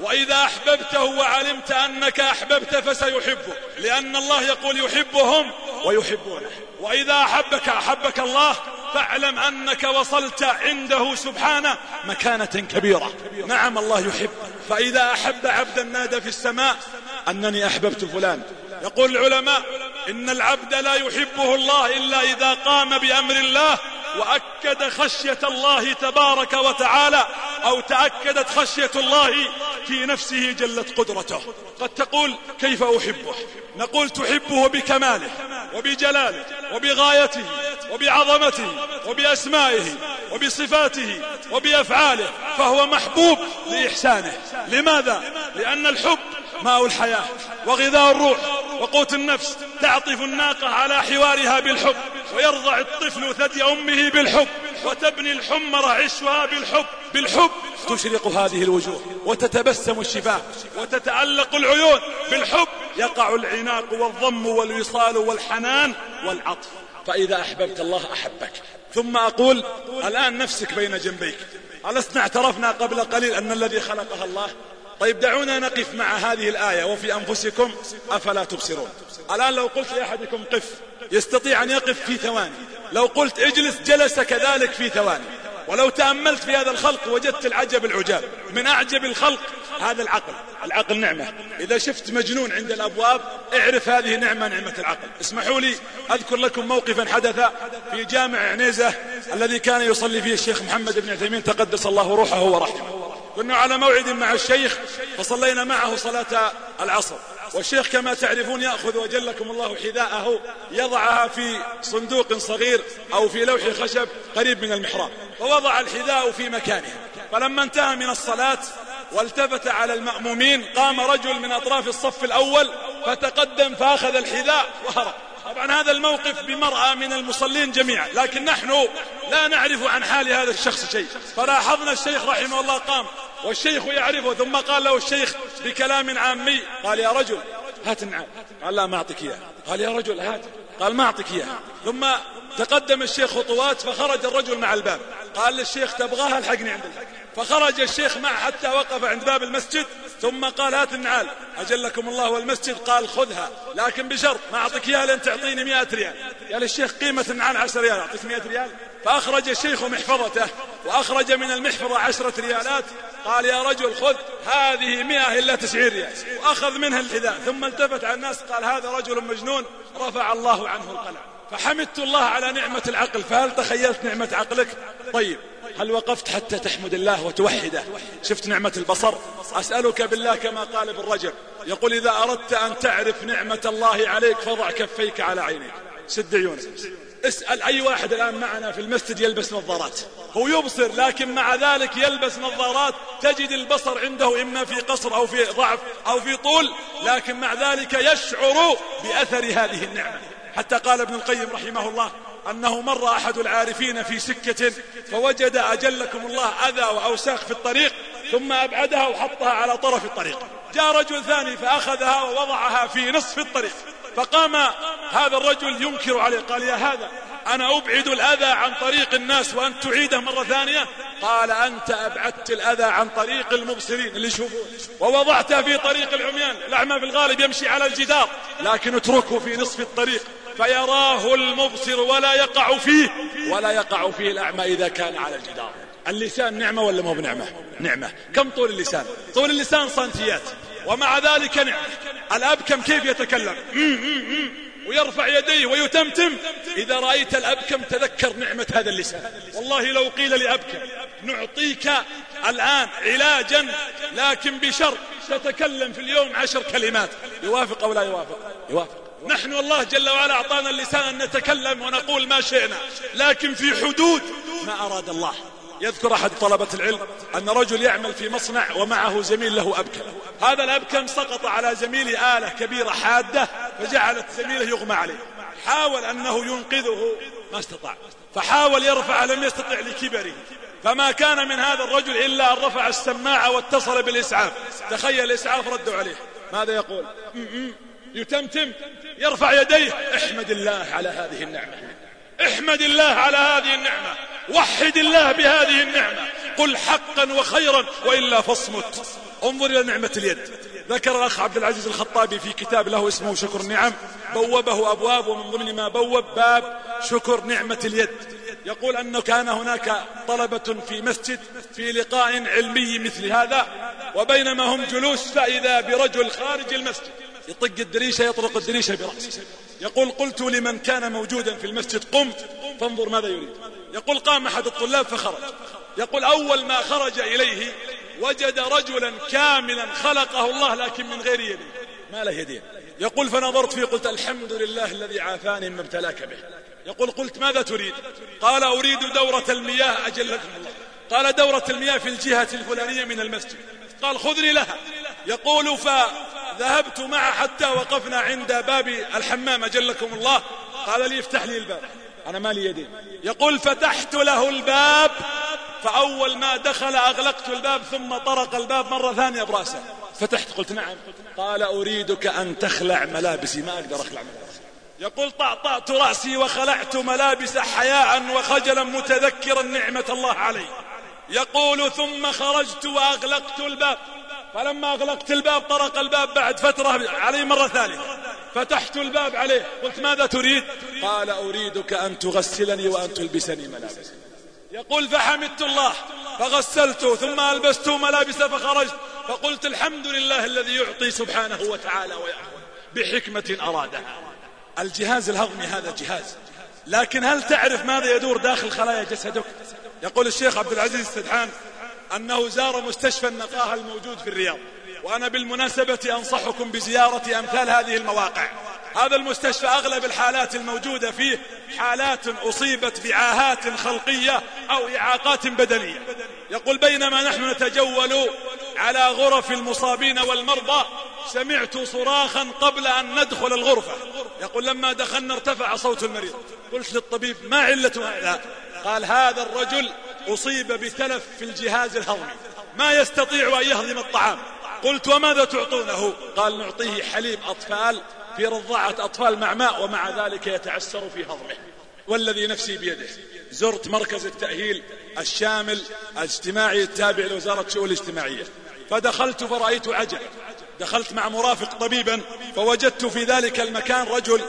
Speaker 2: وإذا أحببته وعلمت أنك أحببت فسيحبك لأن الله يقول يحبهم ويحبونه. وإذا أحبك أحبك الله فاعلم أنك وصلت عنده سبحانه مكانة كبيرة. نعم الله يحب. فإذا أحب عبدا نادى في السماء أنني أحببت فلان. يقول العلماء إن العبد لا يحبه الله إلا إذا قام بأمر الله وأكد خشية الله تبارك وتعالى أو تأكدت خشية الله في نفسه جلت قدرته. قد تقول كيف أحبه؟ نقول تحبه بكماله وبجلاله وبغايته وبعظمته وبأسمائه وبصفاته وبأفعاله فهو محبوب لإحسانه. لماذا؟ لأن الحب ماء الحياة وغذاء الروح وقوت النفس تعطف الناقة على حوارها بالحب. ويرضع الطفل ثدي أمه بالحب وتبني الحمر عشها بالحب. بالحب تشرق هذه الوجوه وتتبسم الشفاه وتتألق العيون. بالحب يقع العناق والضم والوصال والحنان والعطف. فإذا أحببت الله أحبك. ثم أقول الآن نفسك بين جنبيك. ألسنا اعترفنا قبل قليل أن الذي خلقها الله؟ طيب دعونا نقف مع هذه الآية وفي أنفسكم أفلا تبصرون. الآن لو قلت لأحدكم قف. يستطيع أن يقف في ثواني. لو قلت اجلس جلس كذلك في ثواني. ولو تأملت في هذا الخلق وجدت العجب العجاب. من أعجب الخلق هذا العقل. العقل نعمة. إذا شفت مجنون عند الأبواب اعرف هذه نعمة نعمة العقل. اسمحوا لي أذكر لكم موقفا حدث في جامع عنيزة الذي كان يصلي فيه الشيخ محمد بن عثيمين. تقدس الله روحه ورحمه. كنا على موعد مع الشيخ فصلينا معه صلاة العصر. والشيخ كما تعرفون يأخذ وجلكم الله حذاءه يضعها في صندوق صغير أو في لوح خشب قريب من المحراب فوضع الحذاء في مكانه فلما انتهى من الصلاة والتفت على المأمومين قام رجل من أطراف الصف الأول فتقدم فأخذ الحذاء وهرب. طبعا هذا الموقف بمرأة من المصلين جميعا لكن نحن لا نعرف عن حال هذا الشخص شيء. فلاحظنا الشيخ رحمه الله قام والشيخ يعرفه ثم قال له الشيخ بكلام عامي قال يا رجل هات النعال قال لا ما أعطيك إياه. قال يا رجل هات. قال ما أعطيك إياه. ثم تقدم الشيخ خطوات فخرج الرجل مع الباب. قال للشيخ تبغاها الحقني عند الحق فخرج الشيخ معه حتى وقف عند باب المسجد ثم قال هات النعال. أجلكم الله والمسجد قال خذها. لكن بشرط ما أعطيك إياها لأن تعطيني مئة ريال. قال الشيخ قيمة النعال عشر ريال أعطيك مئة ريال؟ فأخرج الشيخ محفظته. وأخرج من المحفظة عشرة ريالات. قال يا رجل خذ هذه مئة إلا تسعين ريال. وأخذ منها الحذاء. ثم التفت على الناس قال هذا رجل مجنون. رفع الله عنه القلم. فحمدت الله على نعمة العقل. فهل تخيلت نعمة عقلك؟ طيب. هل وقفت حتى تحمد الله وتوحده؟ شفت نعمة البصر؟ أسألك بالله كما قال ابن رجب. يقول إذا أردت أن تعرف نعمة الله عليك فضع كفيك على عينيك. سد عيونك. اسأل أي واحد الآن معنا في المسجد يلبس نظارات. هو يبصر لكن مع ذلك يلبس نظارات تجد البصر عنده إما في قصر أو في ضعف أو في طول لكن مع ذلك يشعر بأثر هذه النعمة. حتى قال ابن القيم رحمه الله أنه مر أحد العارفين في سكة فوجد أجلكم الله أذى وأوساخ في الطريق ثم أبعدها وحطها على طرف الطريق. جاء رجل ثاني فأخذها ووضعها في نصف الطريق. فقام هذا الرجل ينكر عليه قال يا هذا أنا أبعد الأذى عن طريق الناس وأنت تعيده مرة ثانية؟ قال أنت أبعدت الأذى عن طريق المبصرين اللي يشوفون. ووضعته في طريق العميان الأعمى في الغالب يمشي على الجدار لكن اتركه في نصف الطريق فيراه المبصر ولا يقع فيه ولا يقع فيه الأعمى إذا كان على الجدار. اللسان نعمة ولا مو بنعمة؟ نعمة. كم طول اللسان؟ طول اللسان صنتيات. ومع ذلك نعمة الأبكم كيف يتكلم؟ ويرفع يديه ويتمتم. إذا رأيت الأبكم تذكر نعمة هذا اللسان. والله لو قيل لأبكم نعطيك الآن علاجا لكن بشرط تتكلم في اليوم عشر كلمات. يوافق أو لا يوافق؟ يوافق. نحن الله جل وعلا أعطانا اللسان أن نتكلم ونقول ما شئنا لكن في حدود ما أراد الله. يذكر أحد طلبة العلم أن رجل يعمل في مصنع ومعه زميل له أبكم هذا الأبكم سقط على زميله آلة كبيرة حادة فجعلت زميله يغمى عليه. حاول أنه ينقذه ما استطاع. فحاول يرفع لم يستطع لكبره. فما كان من هذا الرجل إلا أن رفع السماعة واتصل بالإسعاف. تخيل الإسعاف ردوا عليه. ماذا يقول؟ يتمتم. يرفع يديه. احمد الله على هذه النعمة. احمد الله على هذه النعمة. وحد الله بهذه النعمة. قل حقا وخيرا وإلا فاصمت. انظر إلى نعمة اليد. ذكر الأخ عبد العزيز الخطابي في كتاب له اسمه شكر النعم. بوبه أبواب ومن ضمن ما بوب باب شكر نعمة اليد. يقول أنه كان هناك طلبة في مسجد في لقاء علمي مثل هذا وبينما هم جلوس فإذا برجل خارج المسجد يطق الدريشة يطرق الدريشة برأسه. يقول قلت لمن كان موجودا في المسجد قم فانظر ماذا يريد. يقول قام أحد الطلاب فخرج. يقول أول ما خرج إليه وجد رجلا كاملا خلقه الله لكن من غير يدين ما له يدين. يقول فنظرت فيه قلت الحمد لله الذي عافاني مما ابتلاك به. يقول قلت ماذا تريد؟ قال أريد دورة المياه أجلكم الله. قال دورة المياه في الجهة الفلانية من المسجد. قال خذني لها. يقول فذهبت معه حتى وقفنا عند باب الحمام أجلكم الله. قال لي افتح لي الباب. أنا مالي يدين يقول فتحت له الباب فأول ما دخل أغلقت الباب ثم طرق الباب مرة ثانية برأسه. فتحت قلت نعم. قال أريدك أن تخلع ملابسي ما أقدر أخلع ملابسي. يقول طعطعت رأسي وخلعت ملابس حياء وخجلا متذكرا نعمة الله علي. يقول ثم خرجت وأغلقت الباب. فلما أغلقت الباب طرق الباب بعد فترة علي مرة ثانية. فتحت الباب عليه. قلت ماذا تريد؟ قال أريدك أن تغسلني وأن تلبسني ملابس يقول فحمدت الله. فغسلت ثم ألبست ملابس فخرجت. فقلت الحمد لله الذي يعطي سبحانه وتعالى بحكمة أرادها. الجهاز الهضمي هذا جهاز. لكن هل تعرف ماذا يدور داخل خلايا جسدك؟ يقول الشيخ عبد العزيز السدحان أنه زار مستشفى النقاهة الموجود في الرياض. وأنا بالمناسبة أنصحكم بزيارة أمثال هذه المواقع. هذا المستشفى أغلب الحالات الموجودة فيه حالات أصيبت بعاهات خلقية أو إعاقات بدنية. يقول بينما نحن نتجول على غرف المصابين والمرضى سمعت صراخا قبل أن ندخل الغرفة. يقول لما دخلنا ارتفع صوت المريض. قلت للطبيب ما علة هذا؟ قال هذا الرجل أصيب بتلف في الجهاز الهضمي. ما يستطيع أن يهضم الطعام. قلت وماذا تعطونه؟ قال نعطيه حليب أطفال في رضاعة أطفال مع ماء ومع ذلك يتعسر في هضمه. والذي نفسي بيده. زرت مركز التأهيل الشامل الاجتماعي التابع لوزارة الشؤون الاجتماعية. فدخلت فرأيت عجب دخلت مع مرافق طبيبا فوجدت في ذلك المكان رجل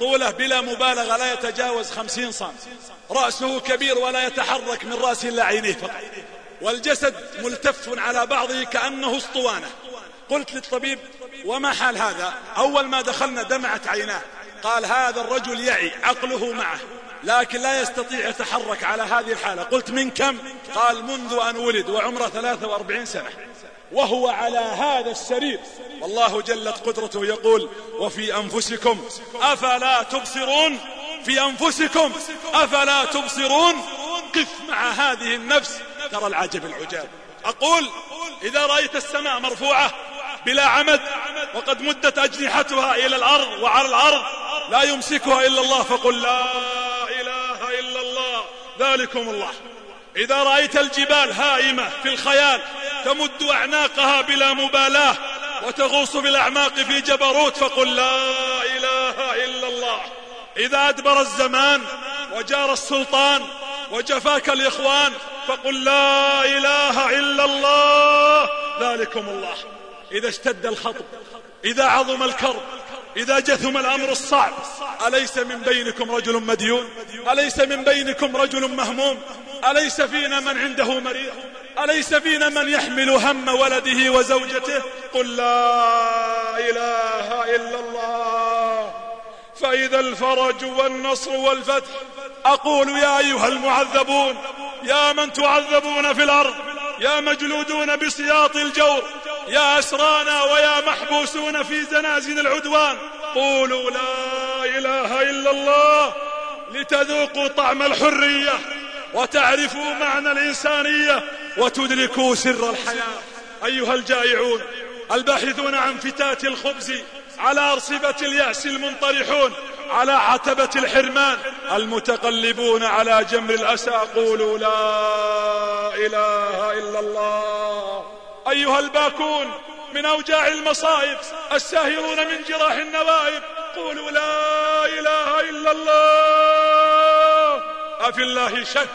Speaker 2: طوله بلا مبالغة لا يتجاوز خمسين صام رأسه كبير ولا يتحرك من رأسه إلا عينيه فقط. والجسد ملتف على بعضه كأنه اسطوانة. قلت للطبيب وما حال هذا؟ أول ما دخلنا دمعت عيناه. قال هذا الرجل يعي عقله معه لكن لا يستطيع يتحرك على هذه الحالة. قلت من كم؟ قال منذ أن ولد وعمره 43 سنة. وهو على هذا السرير. والله جلت قدرته يقول وفي أنفسكم أفلا تبصرون؟ في أنفسكم أفلا تبصرون؟ قف مع هذه النفس ترى العجب العجاب. أقول إذا رأيت السماء مرفوعة بلا عمد وقد مدت أجنحتها إلى الأرض وعلى الأرض لا يمسكها إلا الله فقل لا إله إلا الله ذلكم الله. إذا رأيت الجبال هائمة في الخيال تمد أعناقها بلا مبالاة وتغوص بالأعماق في جبروت فقل لا إله إلا الله. إذا أدبر الزمان وجار السلطان وجفاك الإخوان فقل لا إله إلا الله ذلكم الله. إذا اشتد الخطب إذا عظم الكرب إذا جثم الأمر الصعب أليس من بينكم رجل مديون؟ أليس من بينكم رجل مهموم؟ أليس فينا من عنده مريض؟ أليس فينا من يحمل هم ولده وزوجته؟ قل لا إله إلا فإذا الفرج والنصر والفتح أقول يا أيها المعذبون يا من تعذبون في الأرض يا مجلودون بسياط الجور يا أسرانا ويا محبوسون في زنازل العدوان قولوا لا إله إلا الله لتذوقوا طعم الحرية وتعرفوا معنى الإنسانية وتدركوا سر الحياة. أيها الجائعون الباحثون عن فتات الخبز على أرصفة اليأس المنطرحون على عتبة الحرمان. المتقلبون على جمر الأسى قولوا لا إله إلا الله. أيها الباكون من أوجاع المصائب الساهرون من جراح النوائب قولوا لا إله إلا الله. أفي الله شك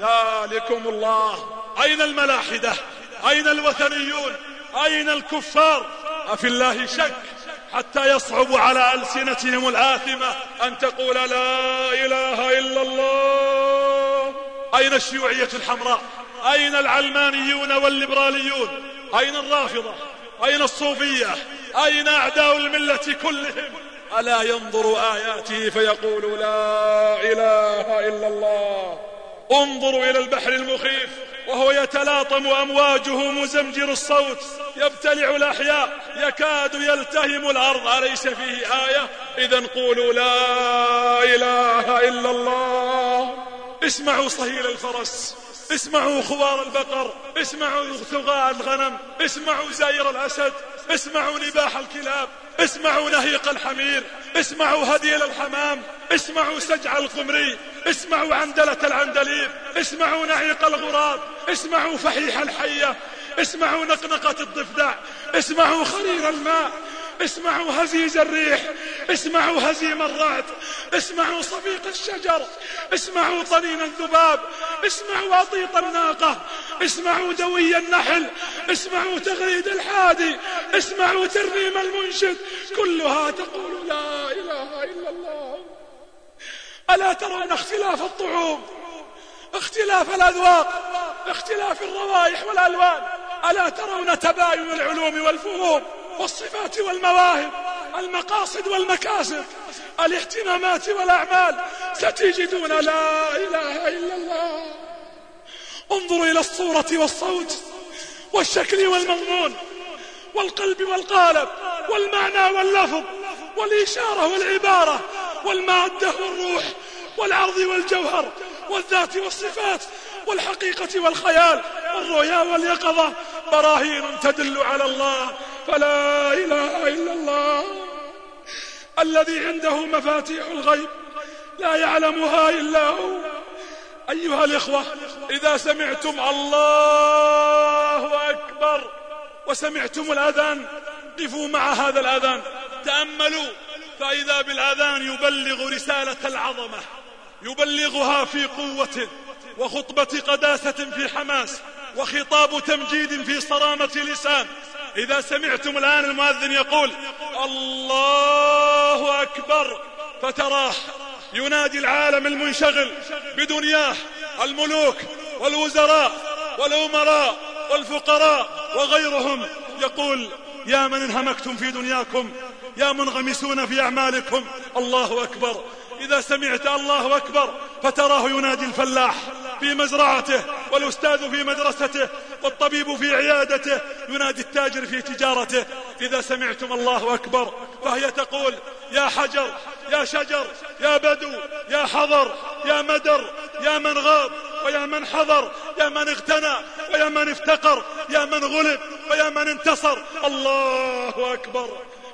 Speaker 2: ذلكم الله. أين الملاحدة؟ أين الوثنيون؟ أين الكفار؟ أفي الله شك. حتى يصعب على ألسنتهم الآثمة أن تقول لا إله إلا الله. أين الشيوعية الحمراء؟ أين العلمانيون والليبراليون؟ أين الرافضة؟ أين الصوفية؟ أين أعداء الملة كلهم؟ ألا ينظر آياته فيقول لا إله إلا الله. انظروا إلى البحر المخيف. وهو يتلاطم أمواجه مزمجر الصوت يبتلع الأحياء يكاد يلتهم الأرض. أليس فيه آية؟ إذا قولوا لا إله إلا الله. اسمعوا صهيل الفرس اسمعوا خوار البقر اسمعوا ثغاء الغنم اسمعوا زاير الأسد اسمعوا نباح الكلاب. اسمعوا نهيق الحمير اسمعوا هديل الحمام اسمعوا سجع القمري اسمعوا عندلة العندليب اسمعوا نعيق الغراب اسمعوا فحيح الحية اسمعوا نقنقة الضفدع اسمعوا خرير الماء اسمعوا هزيز الريح اسمعوا هزيم الرعد اسمعوا صفيق الشجر اسمعوا طنين الذباب اسمعوا عطيط الناقة اسمعوا دوي النحل اسمعوا تغريد الحادي اسمعوا ترنيم المنشد كلها تقول لا إله إلا الله. ألا ترون اختلاف الطعوم؟ اختلاف الأذواق اختلاف الروائح والألوان. ألا ترون تباين العلوم والفهوم والصفات والمواهب المقاصد والمكاسب الاهتمامات والأعمال ستجدون لا إله إلا الله. انظروا إلى الصورة والصوت والشكل والمضمون والقلب والقالب والمعنى واللفظ والإشارة والعبارة والمادة والروح والعرض والجوهر والذات والصفات والحقيقة والخيال والرؤيا واليقظة براهين تدل على الله فلا إله إلا الله الذي عنده مفاتيح الغيب لا يعلمها إلا هو أيها الإخوة إذا سمعتم الله أكبر وسمعتم الأذان قفوا مع هذا الأذان تأملوا فإذا بالأذان يبلغ رسالة العظمة يبلغها في قوة وخطبة قداسة في حماس وخطاب تمجيد في صرامة لسان. إذا سمعتم الآن المؤذن يقول الله أكبر فتراه ينادي العالم المنشغل بدنياه الملوك والوزراء والأمراء والفقراء وغيرهم يقول يا من انهمكتم في دنياكم يا منغمسون في أعمالكم الله أكبر. إذا سمعت الله أكبر فتراه ينادي الفلاح في مزرعته والأستاذ في مدرسته والطبيب في عيادته ينادي التاجر في تجارته. إذا سمعتم الله أكبر فهي تقول يا حجر يا شجر يا بدو يا حضر يا مدر يا من غاب ويا من حضر يا من اغتنى ويا من افتقر يا من غلب ويا من انتصر. الله أكبر.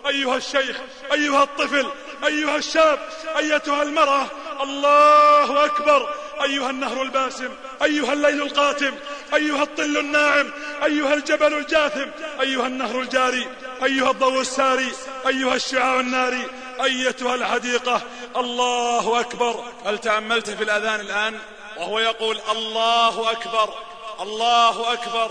Speaker 2: أيها الشيخ أيها الطفل أيها الشاب أيتها المرأة. الله أكبر. أيها النهر الباسم أيها الليل القاتم أيها الطل الناعم أيها الجبل الجاثم أيها النهر الجاري. أيها الضوء الساري أيها الشعاع الناري أيتها الحديقة الله أكبر. هل تأملت في الأذان الآن؟ وهو يقول الله أكبر الله أكبر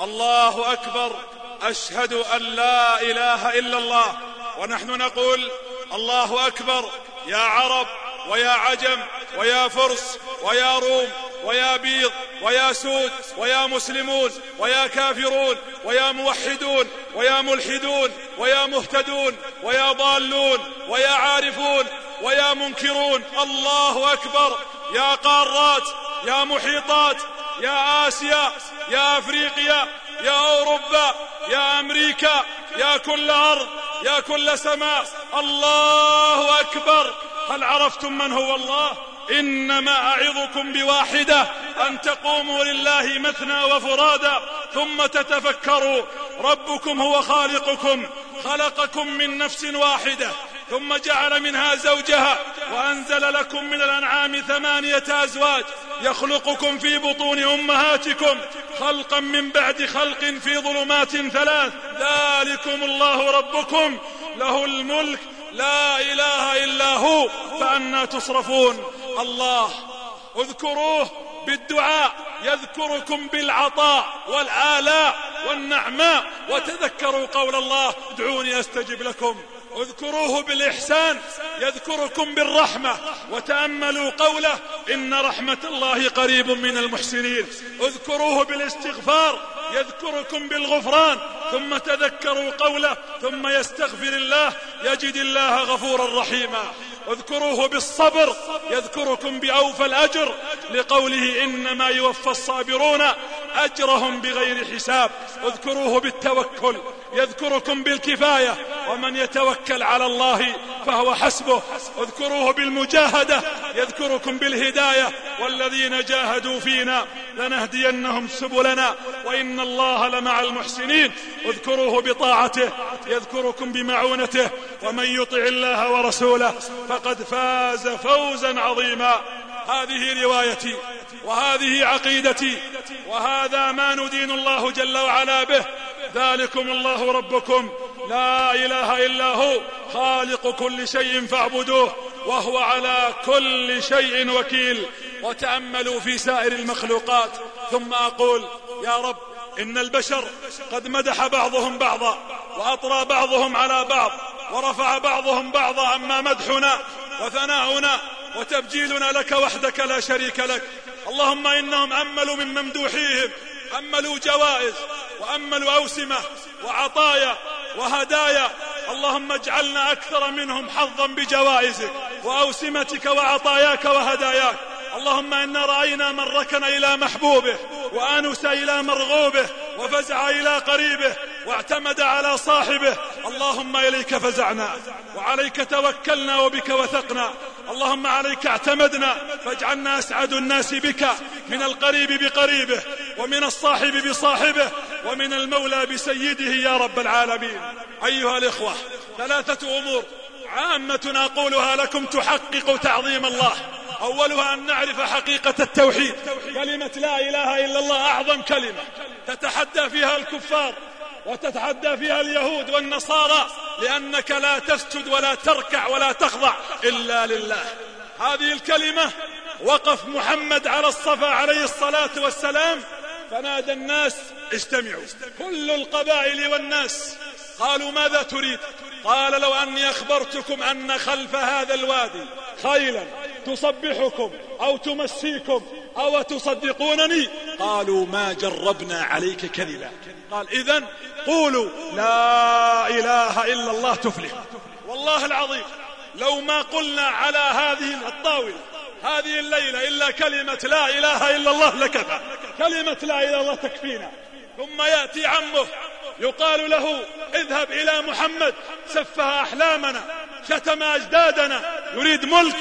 Speaker 2: الله أكبر. أشهد أن لا إله إلا الله. ونحن نقول الله أكبر. يا عرب ويا عجم ويا فرس ويا روم ويا بيض ويا سود ويا مسلمون ويا كافرون ويا موحدون ويا ملحدون ويا مهتدون ويا ضالون ويا عارفون ويا منكرون. الله أكبر. يا قارات يا محيطات يا آسيا يا أفريقيا يا أوروبا يا أمريكا يا كل أرض يا كل سماء. الله أكبر. هل عرفتم من هو الله؟ إنما أعظكم بواحدة أن تقوموا لله مثنى وفرادا ثم تتفكروا. ربكم هو خالقكم خلقكم من نفس واحدة ثم جعل منها زوجها وأنزل لكم من الأنعام ثمانية أزواج يخلقكم في بطون أمهاتكم خلقا من بعد خلق في ظلمات ثلاث. ذلكم الله ربكم له الملك لا إله إلا هو فأنا تصرفون. الله اذكروه بالدعاء يذكركم بالعطاء والآلاء والنعماء وتذكروا قول الله ادعوني أستجب لكم. اذكروه بالإحسان يذكركم بالرحمة وتأملوا قوله إن رحمة الله قريب من المحسنين. اذكروه بالاستغفار يذكركم بالغفران ثم تذكروا قوله ثم يستغفر الله يجد الله غفورا رحيما. اذكروه بالصبر يذكركم بأوفى الأجر لقوله إنما يوفى الصابرون أجرهم بغير حساب. اذكروه بالتوكل يذكركم بالكفاية. ومن يتوكل على الله فهو حسبه. اذكروه بالمجاهدة يذكركم بالهداية. والذين جاهدوا فينا لنهدينهم سبلنا. وإن الله لمع المحسنين. اذكروه بطاعته يذكركم بمعونته. ومن يطع الله ورسوله فقد فاز فوزا عظيما. هذه روايتي وهذه عقيدتي وهذا ما ندين الله جل وعلا به. ذلكم الله ربكم. لا إله إلا هو. خالق كل شيء فاعبدوه وهو على كل شيء وكيل. وتأملوا في سائر المخلوقات. ثم أقول يا رب إن البشر قد مدح بعضهم بعضا وأطرى بعضهم على بعض ورفع بعضهم بعضا. أما مدحنا وثناؤنا وتبجيلنا لك وحدك لا شريك لك. اللهم إنهم أملوا من ممدوحيهم أملوا جوائز وأملوا أوسمة وعطايا وهدايا. اللهم اجعلنا أكثر منهم حظا بجوائزك وأوسمتك وعطاياك وهداياك. اللهم إنا رأينا من ركن إلى محبوبه وأنس إلى مرغوبه وفزع إلى قريبه واعتمد على صاحبه. اللهم إليك فزعنا وعليك توكلنا وبك وثقنا. اللهم عليك اعتمدنا فاجعلنا أسعد الناس بك من القريب بقريبه ومن الصاحب بصاحبه ومن المولى بسيده يا رب العالمين. أيها الإخوة ثلاثة أمور عامة أقولها لكم تحقق تعظيم الله. أولها أن نعرف حقيقة التوحيد. كلمة لا إله إلا الله أعظم كلمة. تتحدى فيها الكفار وتتحدى فيها اليهود والنصارى لأنك لا تسجد ولا تركع ولا تخضع إلا لله. هذه الكلمة وقف محمد على الصفا عليه الصلاة والسلام. فنادى الناس اجتمعوا كل القبائل والناس قالوا ماذا تريد؟ قال لو أني أخبرتكم أن خلف هذا الوادي خيلا تصبحكم أو تمسيكم أو تصدقونني؟ قالوا ما جربنا عليك كذبا. قال إذا قولوا لا إله إلا الله تفلح. والله العظيم لو ما قلنا على هذه الطاولة هذه الليلة إلا كلمة لا إله إلا الله لكفى. كلمة لا إله إلا الله تكفينا. ثم يأتي عمه يقال له اذهب إلى محمد سفه أحلامنا. شتم أجدادنا. يريد ملك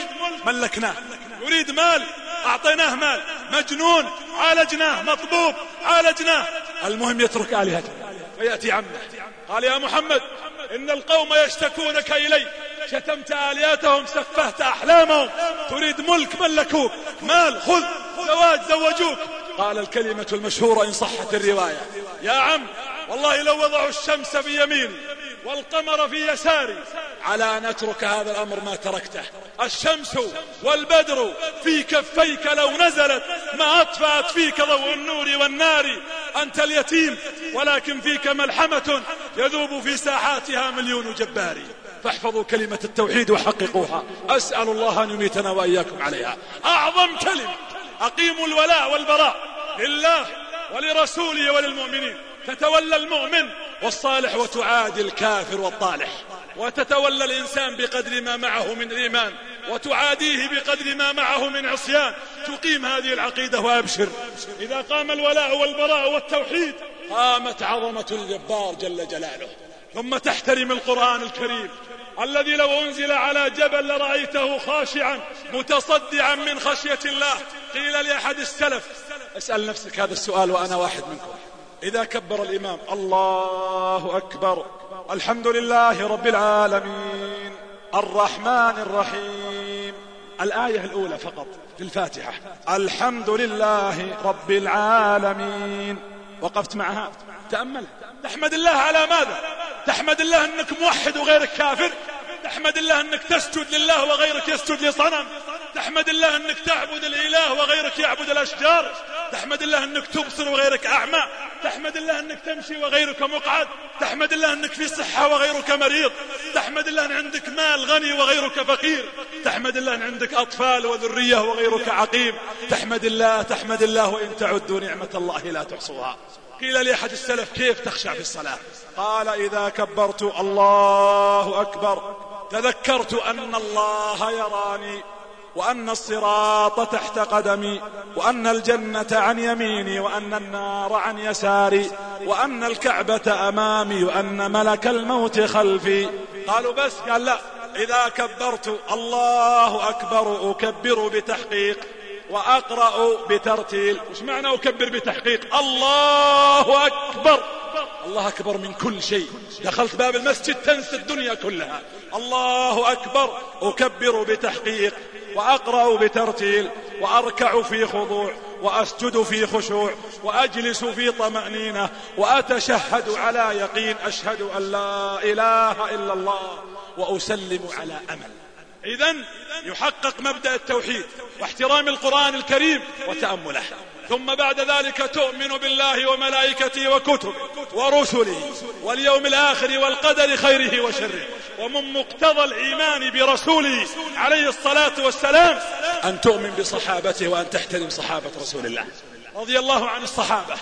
Speaker 2: ملكناه. يريد مال أعطيناه مال. مجنون عالجناه مطبوب عالجناه. المهم يترك آلهته فيأتي عمه. قال يا محمد إن القوم يشتكونك إلي. شتمت آلياتهم سفهت أحلامهم. تريد ملك ملكوك. مال خذ زواج زوجوك. قال الكلمة المشهورة إن صحت الرواية. يا عم والله لو وضعوا الشمس بيميني والقمر في يساري. على أن أترك هذا الأمر ما تركته. الشمس والبدر في كفيك لو نزلت ما أطفأت فيك ضوء النور والنار. أنت اليتيم ولكن فيك ملحمة يذوب في ساحاتها مليون جبار. فاحفظوا كلمة التوحيد وحققوها. أسأل الله أن يميتنا وإياكم عليها. أعظم كلمة أقيموا الولاء والبراء لله ولرسوله وللمؤمنين. تتولى المؤمن والصالح وتعادي الكافر والطالح. وتتولى الإنسان بقدر ما معه من إيمان وتعاديه بقدر ما معه من عصيان. تقيم هذه العقيدة وأبشر. إذا قام الولاء والبراء والتوحيد قامت عظمة الجبار جل جلاله. ثم تحترم القرآن الكريم. الذي لو أنزل على جبل لرأيته خاشعا متصدعا من خشية الله. قيل لأحد السلف اسأل نفسك هذا السؤال وأنا واحد منكم. إذا كبر الإمام. الله أكبر. الحمد لله رب العالمين. الرحمن الرحيم. الآية الأولى فقط في الفاتحة. الحمد لله رب العالمين. وقفت معها. تأمل. تحمد الله على ماذا؟ تحمد الله أنك موحد وغيرك كافر. تحمد الله أنك تسجد لله وغيرك يسجد لصنم. تحمد الله أنك تعبد الإله وغيرك يعبد الأشجار. تحمد الله أنك تبصر وغيرك أعمى. تحمد الله أنك تمشي وغيرك مقعد. تحمد الله أنك في صحة وغيرك مريض. تحمد الله أن عندك مال غني وغيرك فقير. تحمد الله أن عندك أطفال وذرية وغيرك عقيم. تحمد الله تحمد الله وإن تعدوا نعمة الله لا تحصوها. قيل لأحد السلف كيف تخشع في الصلاة؟ قال إذا كبرت الله أكبر. تذكرت أن الله يراني وأن الصراط تحت قدمي وأن الجنة عن يميني وأن النار عن يساري وأن الكعبة أمامي وأن ملك الموت خلفي. قالوا بس قال لا إذا كبرت الله أكبر أكبر بتحقيق وأقرأ بترتيل. وش معنى أكبر بتحقيق؟ الله أكبر. الله أكبر من كل شيء. دخلت باب المسجد تنسى الدنيا كلها. الله أكبر أكبر بتحقيق. وأقرأ بترتيل وأركع في خضوع وأسجد في خشوع وأجلس في طمأنينة وأتشهد على يقين أشهد أن لا إله إلا الله وأسلم على أمل. إذا يحقق مبدأ التوحيد واحترام القرآن الكريم وتأمله. ثم بعد ذلك تؤمن بالله وملائكته وكتبه ورسله واليوم الآخر والقدر خيره وشره. ومن مقتضى الإيمان برسوله عليه الصلاة والسلام أن تؤمن بصحابته وأن تحترم صحابة رسول الله. رضي الله عن الصحابة.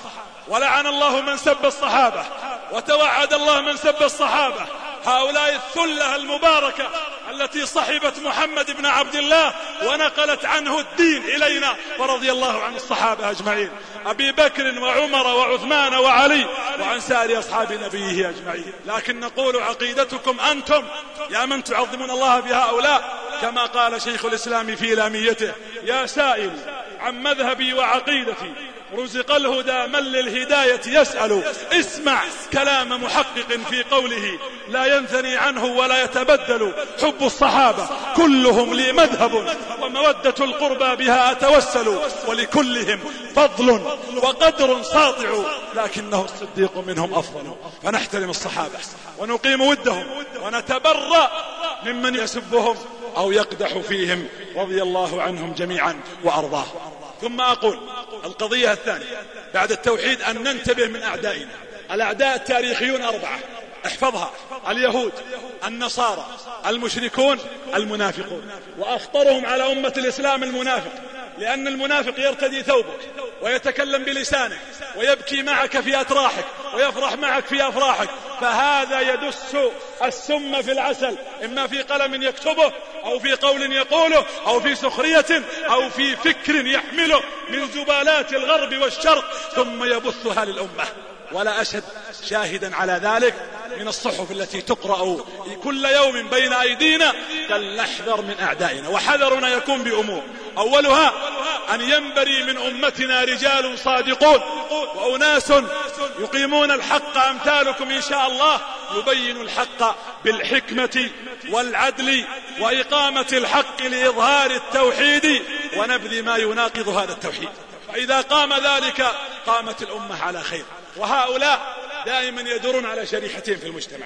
Speaker 2: ولعن الله من سب الصحابة وتوعد الله من سب الصحابة. هؤلاء الثلة المباركة التي صحبت محمد بن عبد الله ونقلت عنه الدين إلينا ورضي الله عن الصحابة أجمعين. أبي بكر وعمر وعثمان وعلي وعن سائر أصحاب نبيه أجمعين. لكن نقول عقيدتكم أنتم يا من تعظمون الله بهؤلاء كما قال شيخ الإسلام في لاميته يا سائل عن مذهبي وعقيدتي رزق الهدى من للهداية يسأل. اسمع كلام محقق في قوله. لا ينثني عنه ولا يتبدل. حب الصحابة كلهم لي مذهب. ومودة القربى بها أتوسل. ولكلهم فضل وقدر ساطع. لكنه الصديق منهم أفضل. فنحترم الصحابة ونقيم ودهم ونتبرأ ممن يسبهم أو يقدح فيهم رضي الله عنهم جميعا وأرضاه. ثم أقول القضية الثانية. بعد التوحيد أن ننتبه من أعدائنا. الأعداء التاريخيون أربعة. احفظها. اليهود النصارى المشركون المنافقون. وأخطرهم على أمة الإسلام المنافق. لأن المنافق يرتدي ثوبك ويتكلم بلسانك ويبكي معك في أتراحك ويفرح معك في أفراحك فهذا يدس السم في العسل إما في قلم يكتبه أو في قول يقوله أو في سخرية أو في فكر يحمله من زبالات الغرب والشرق ثم يبثها للأمة. ولا أشد شاهدا على ذلك من الصحف التي تقرأ كل يوم بين أيدينا فلنحذر من أعدائنا. وحذرنا يكون بأمور. أولها أن ينبري من أمتنا رجال صادقون وأناس يقيمون الحق أمثالكم إن شاء الله يبين الحق بالحكمة والعدل وإقامة الحق لإظهار التوحيد ونبذ ما يناقض هذا التوحيد. فإذا قام ذلك قامت الأمة على خير. وهؤلاء دائما يدورون على شريحتين في المجتمع.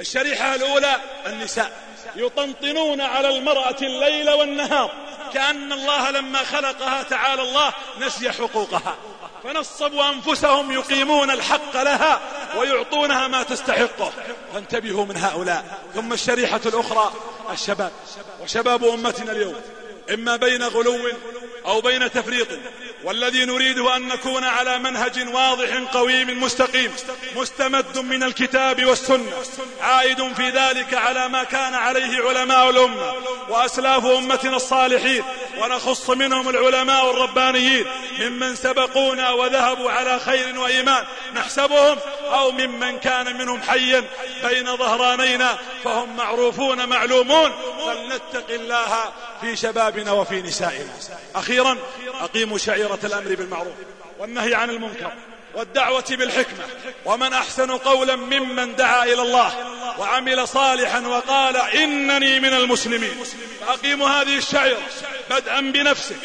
Speaker 2: الشريحة الأولى النساء يطنطنون على المرأة الليل والنهار كأن الله لما خلقها تعالى الله نسي حقوقها. فنصبوا أنفسهم يقيمون الحق لها ويعطونها ما تستحقه. فانتبهوا من هؤلاء. ثم الشريحة الأخرى الشباب. وشباب أمتنا اليوم إما بين غلو أو بين تفريط والذي نريده أن نكون على منهج واضح قويم مستقيم مستمد من الكتاب والسنة عائد في ذلك على ما كان عليه علماء الأمة وأسلاف أمتنا الصالحين ونخص منهم العلماء الربانيين ممن سبقونا وذهبوا على خير وإيمان نحسبهم أو ممن كان منهم حيا بين ظهرانينا فهم معروفون معلومون فلنتق الله في شبابنا وفي نسائنا. أخيرا أقيموا شعيرة الأمر بالمعروف والنهي عن المنكر والدعوة بالحكمة. ومن أحسن قولا ممن دعا إلى الله وعمل صالحا وقال إنني من المسلمين. فأقيموا هذه الشعيرة بدءا بنفسك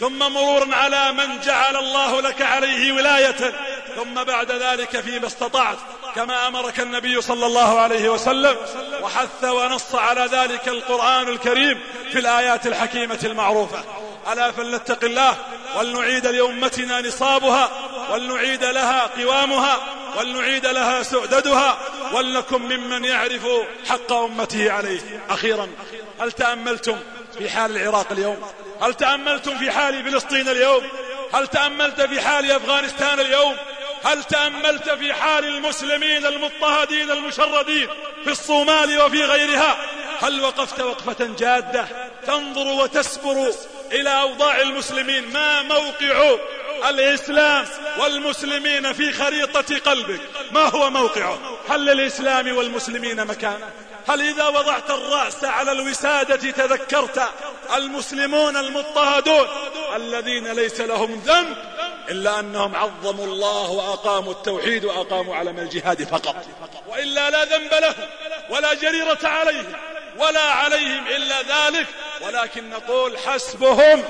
Speaker 2: ثم مرورا على من جعل الله لك عليه ولاية ثم بعد ذلك فيما استطعت كما أمرك النبي صلى الله عليه وسلم وحث ونص على ذلك القرآن الكريم في الآيات الحكيمة المعروفة. ألا فلنتق الله ولنعيد لأمتنا نصابها ولنعيد لها قوامها ولنعيد لها سؤددها ولنكن ممن يعرف حق أمته عليه. أخيرا هل تأملتم في حال العراق اليوم؟ هل تأملتم في حال فلسطين اليوم؟ هل تأملت في حال أفغانستان اليوم؟ هل تأملت في حال المسلمين المضطهدين المشردين في الصومال وفي غيرها؟ هل وقفت وقفة جادة؟ تنظر وتسبر إلى أوضاع المسلمين. ما موقع الإسلام والمسلمين في خريطة قلبك؟ ما هو موقعه؟ هل للإسلام والمسلمين مكانه؟ هل إذا وضعت الرأس على الوسادة تذكرت المسلمون المضطهدون الذين ليس لهم ذنب إلا أنهم عظموا الله وأقاموا التوحيد وأقاموا علم الجهاد فقط. وإلا لا ذنب لهم ولا جريرة عليهم ولا عليهم إلا ذلك. ولكن نقول حسبهم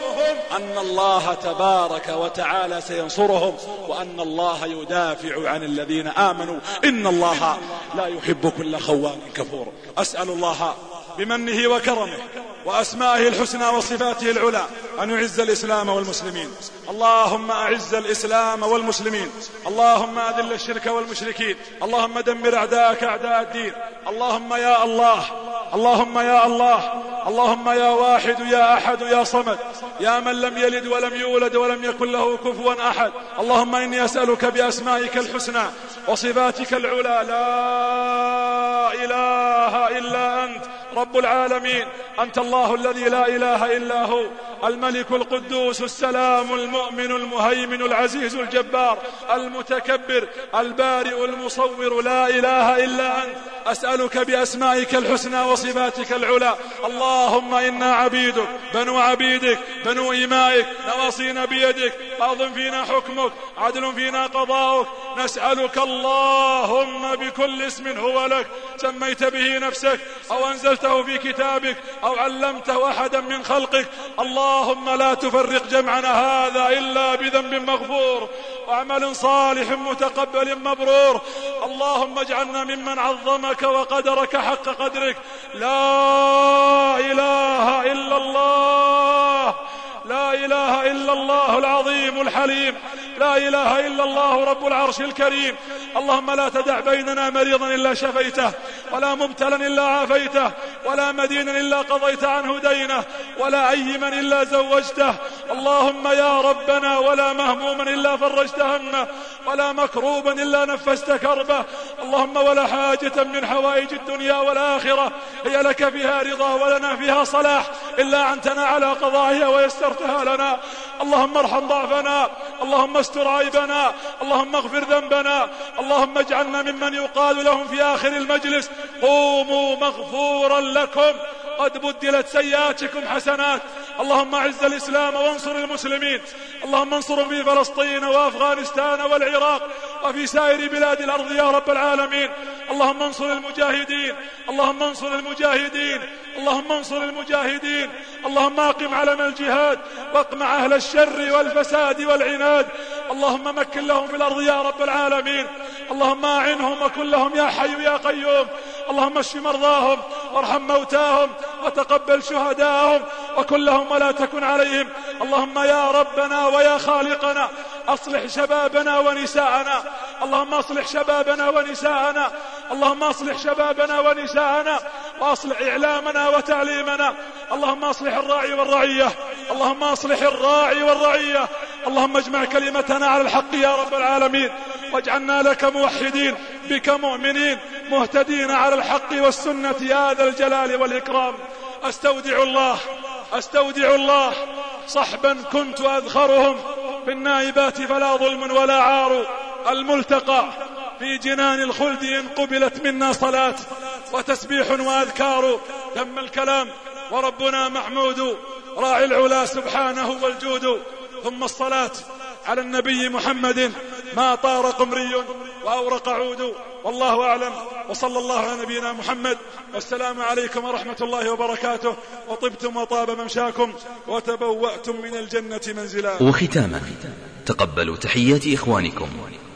Speaker 2: أن الله تبارك وتعالى سينصرهم وأن الله يدافع عن الذين آمنوا. إن الله لا يحب كل خوان كفور. أسأل الله بمنه وكرمه وأسمائه الحسنى وصفاته العلى أن يعز الإسلام والمسلمين. اللهم أعز الإسلام والمسلمين. اللهم أذل الشرك والمشركين. اللهم دمر أعداءك أعداء الدين. اللهم يا الله اللهم يا الله اللهم يا واحد يا أحد يا صمد يا من لم يلد ولم يولد ولم يكن له كفوا أحد. اللهم إني أسألك بأسمائك الحسنى وصفاتك العلى. لا إله إلا أنت. رب العالمين. أنت الله الذي لا إله إلا هو. الملك القدوس السلام المؤمن المهيمن العزيز الجبار المتكبر البارئ المصور. لا إله إلا أنت. أسألك بأسمائك الحسنى وصفاتك العلى. اللهم إنا عبيدك بنو عبيدك بنو إمائك. نواصينا بيدك. ماض فينا حكمك عدل فينا قضاؤك. نسألك اللهم بكل اسم هو لك. سميت به نفسك أو أنزلته في كتابك أو علمته أحدا من خلقك اللهم لا تفرق جمعنا هذا إلا بذنب مغفور وعمل صالح متقبل مبرور اللهم اجعلنا ممن عظمك وقدرك حق قدرك. لا إله إلا الله. لا إله إلا الله العظيم الحليم. لا إله إلا الله رب العرش الكريم. اللهم لا تدع بيننا مريضا إلا شفيته ولا مبتلا إلا عافيته ولا مدينا إلا قضيت عنه دينه ولا أيما إلا زوجته. اللهم يا ربنا ولا مهموما إلا فرجت همه ولا مكروبا إلا نفست كربه. اللهم ولا حاجة من حوائج الدنيا والآخرة هي لك فيها رضا ولنا فيها صلاح إلا عنتنا على قضائها ويسرتها لنا. اللهم ارحم ضعفنا. اللهم استر عيبنا. اللهم اغفر ذنبنا. اللهم اجعلنا ممن يقال لهم في آخر المجلس قوموا مغفورا لكم. قد بدلت سيئاتكم حسنات. اللهم اعز الإسلام وانصر المسلمين. اللهم انصرهم في فلسطين وأفغانستان والعراق. وفي سائر بلاد الأرض يا رب العالمين. اللهم انصر المجاهدين. اللهم انصر المجاهدين. اللهم انصر المجاهدين. اللهم أقم علم الجهاد. واقمع أهل الشر والفساد والعناد. اللهم مكن لهم في الأرض يا رب العالمين. اللهم أعنهم وكن لهم يا حي يا قيوم. اللهم اشف مرضاهم. وارحم موتاهم. وتقبل شهداءهم. وكن لهم ولا تكن عليهم. اللهم يا ربنا ويا خالقنا. أصلح شبابنا ونساءنا. اللهم أصلح شبابنا ونساءنا. اللهم أصلح شبابنا ونساءنا. وأصلح إعلامنا وتعليمنا. اللهم أصلح الراعي والرعية. اللهم أصلح الراعي والرعية. اللهم اجمع كلمتنا على الحق يا رب العالمين. واجعلنا لك موحدين بك مؤمنين مهتدين على الحق والسنة يا ذا الجلال والإكرام. أستودع الله. أستودع الله. صحبا كنت أذخرهم بالنائبات فلا ظلم ولا عار. الملتقى في جنان الخلد إن قبلت منا صلاة وتسبيح وأذكار. تم الكلام وربنا محمود راعي العلا سبحانه والجود. ثم الصلاة على النبي محمد ما طار قمري وأورق عود. والله أعلم. وصلى الله على نبينا محمد. والسلام عليكم ورحمة الله وبركاته. وطبتم وطاب ممشاكم. وتبوأتم من الجنة منزلا.
Speaker 5: وختاما تقبلوا تحيات إخوانكم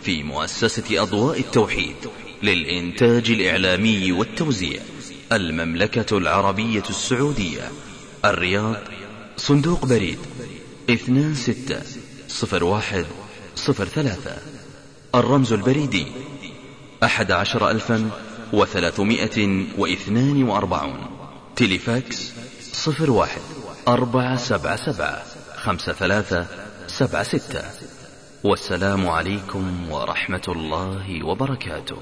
Speaker 5: في مؤسسة أضواء التوحيد للإنتاج الإعلامي والتوزيع المملكة العربية السعودية الرياض صندوق بريد اثنان ستة صفر واحد صفر ثلاثة. الرمز البريدي. أحد عشر ألفا وثلاثمائة واثنان وأربعون. تليفاكس صفر واحد. أربعة سبعة سبعة خمسة ثلاثة سبعة ستة. والسلام عليكم ورحمة الله وبركاته.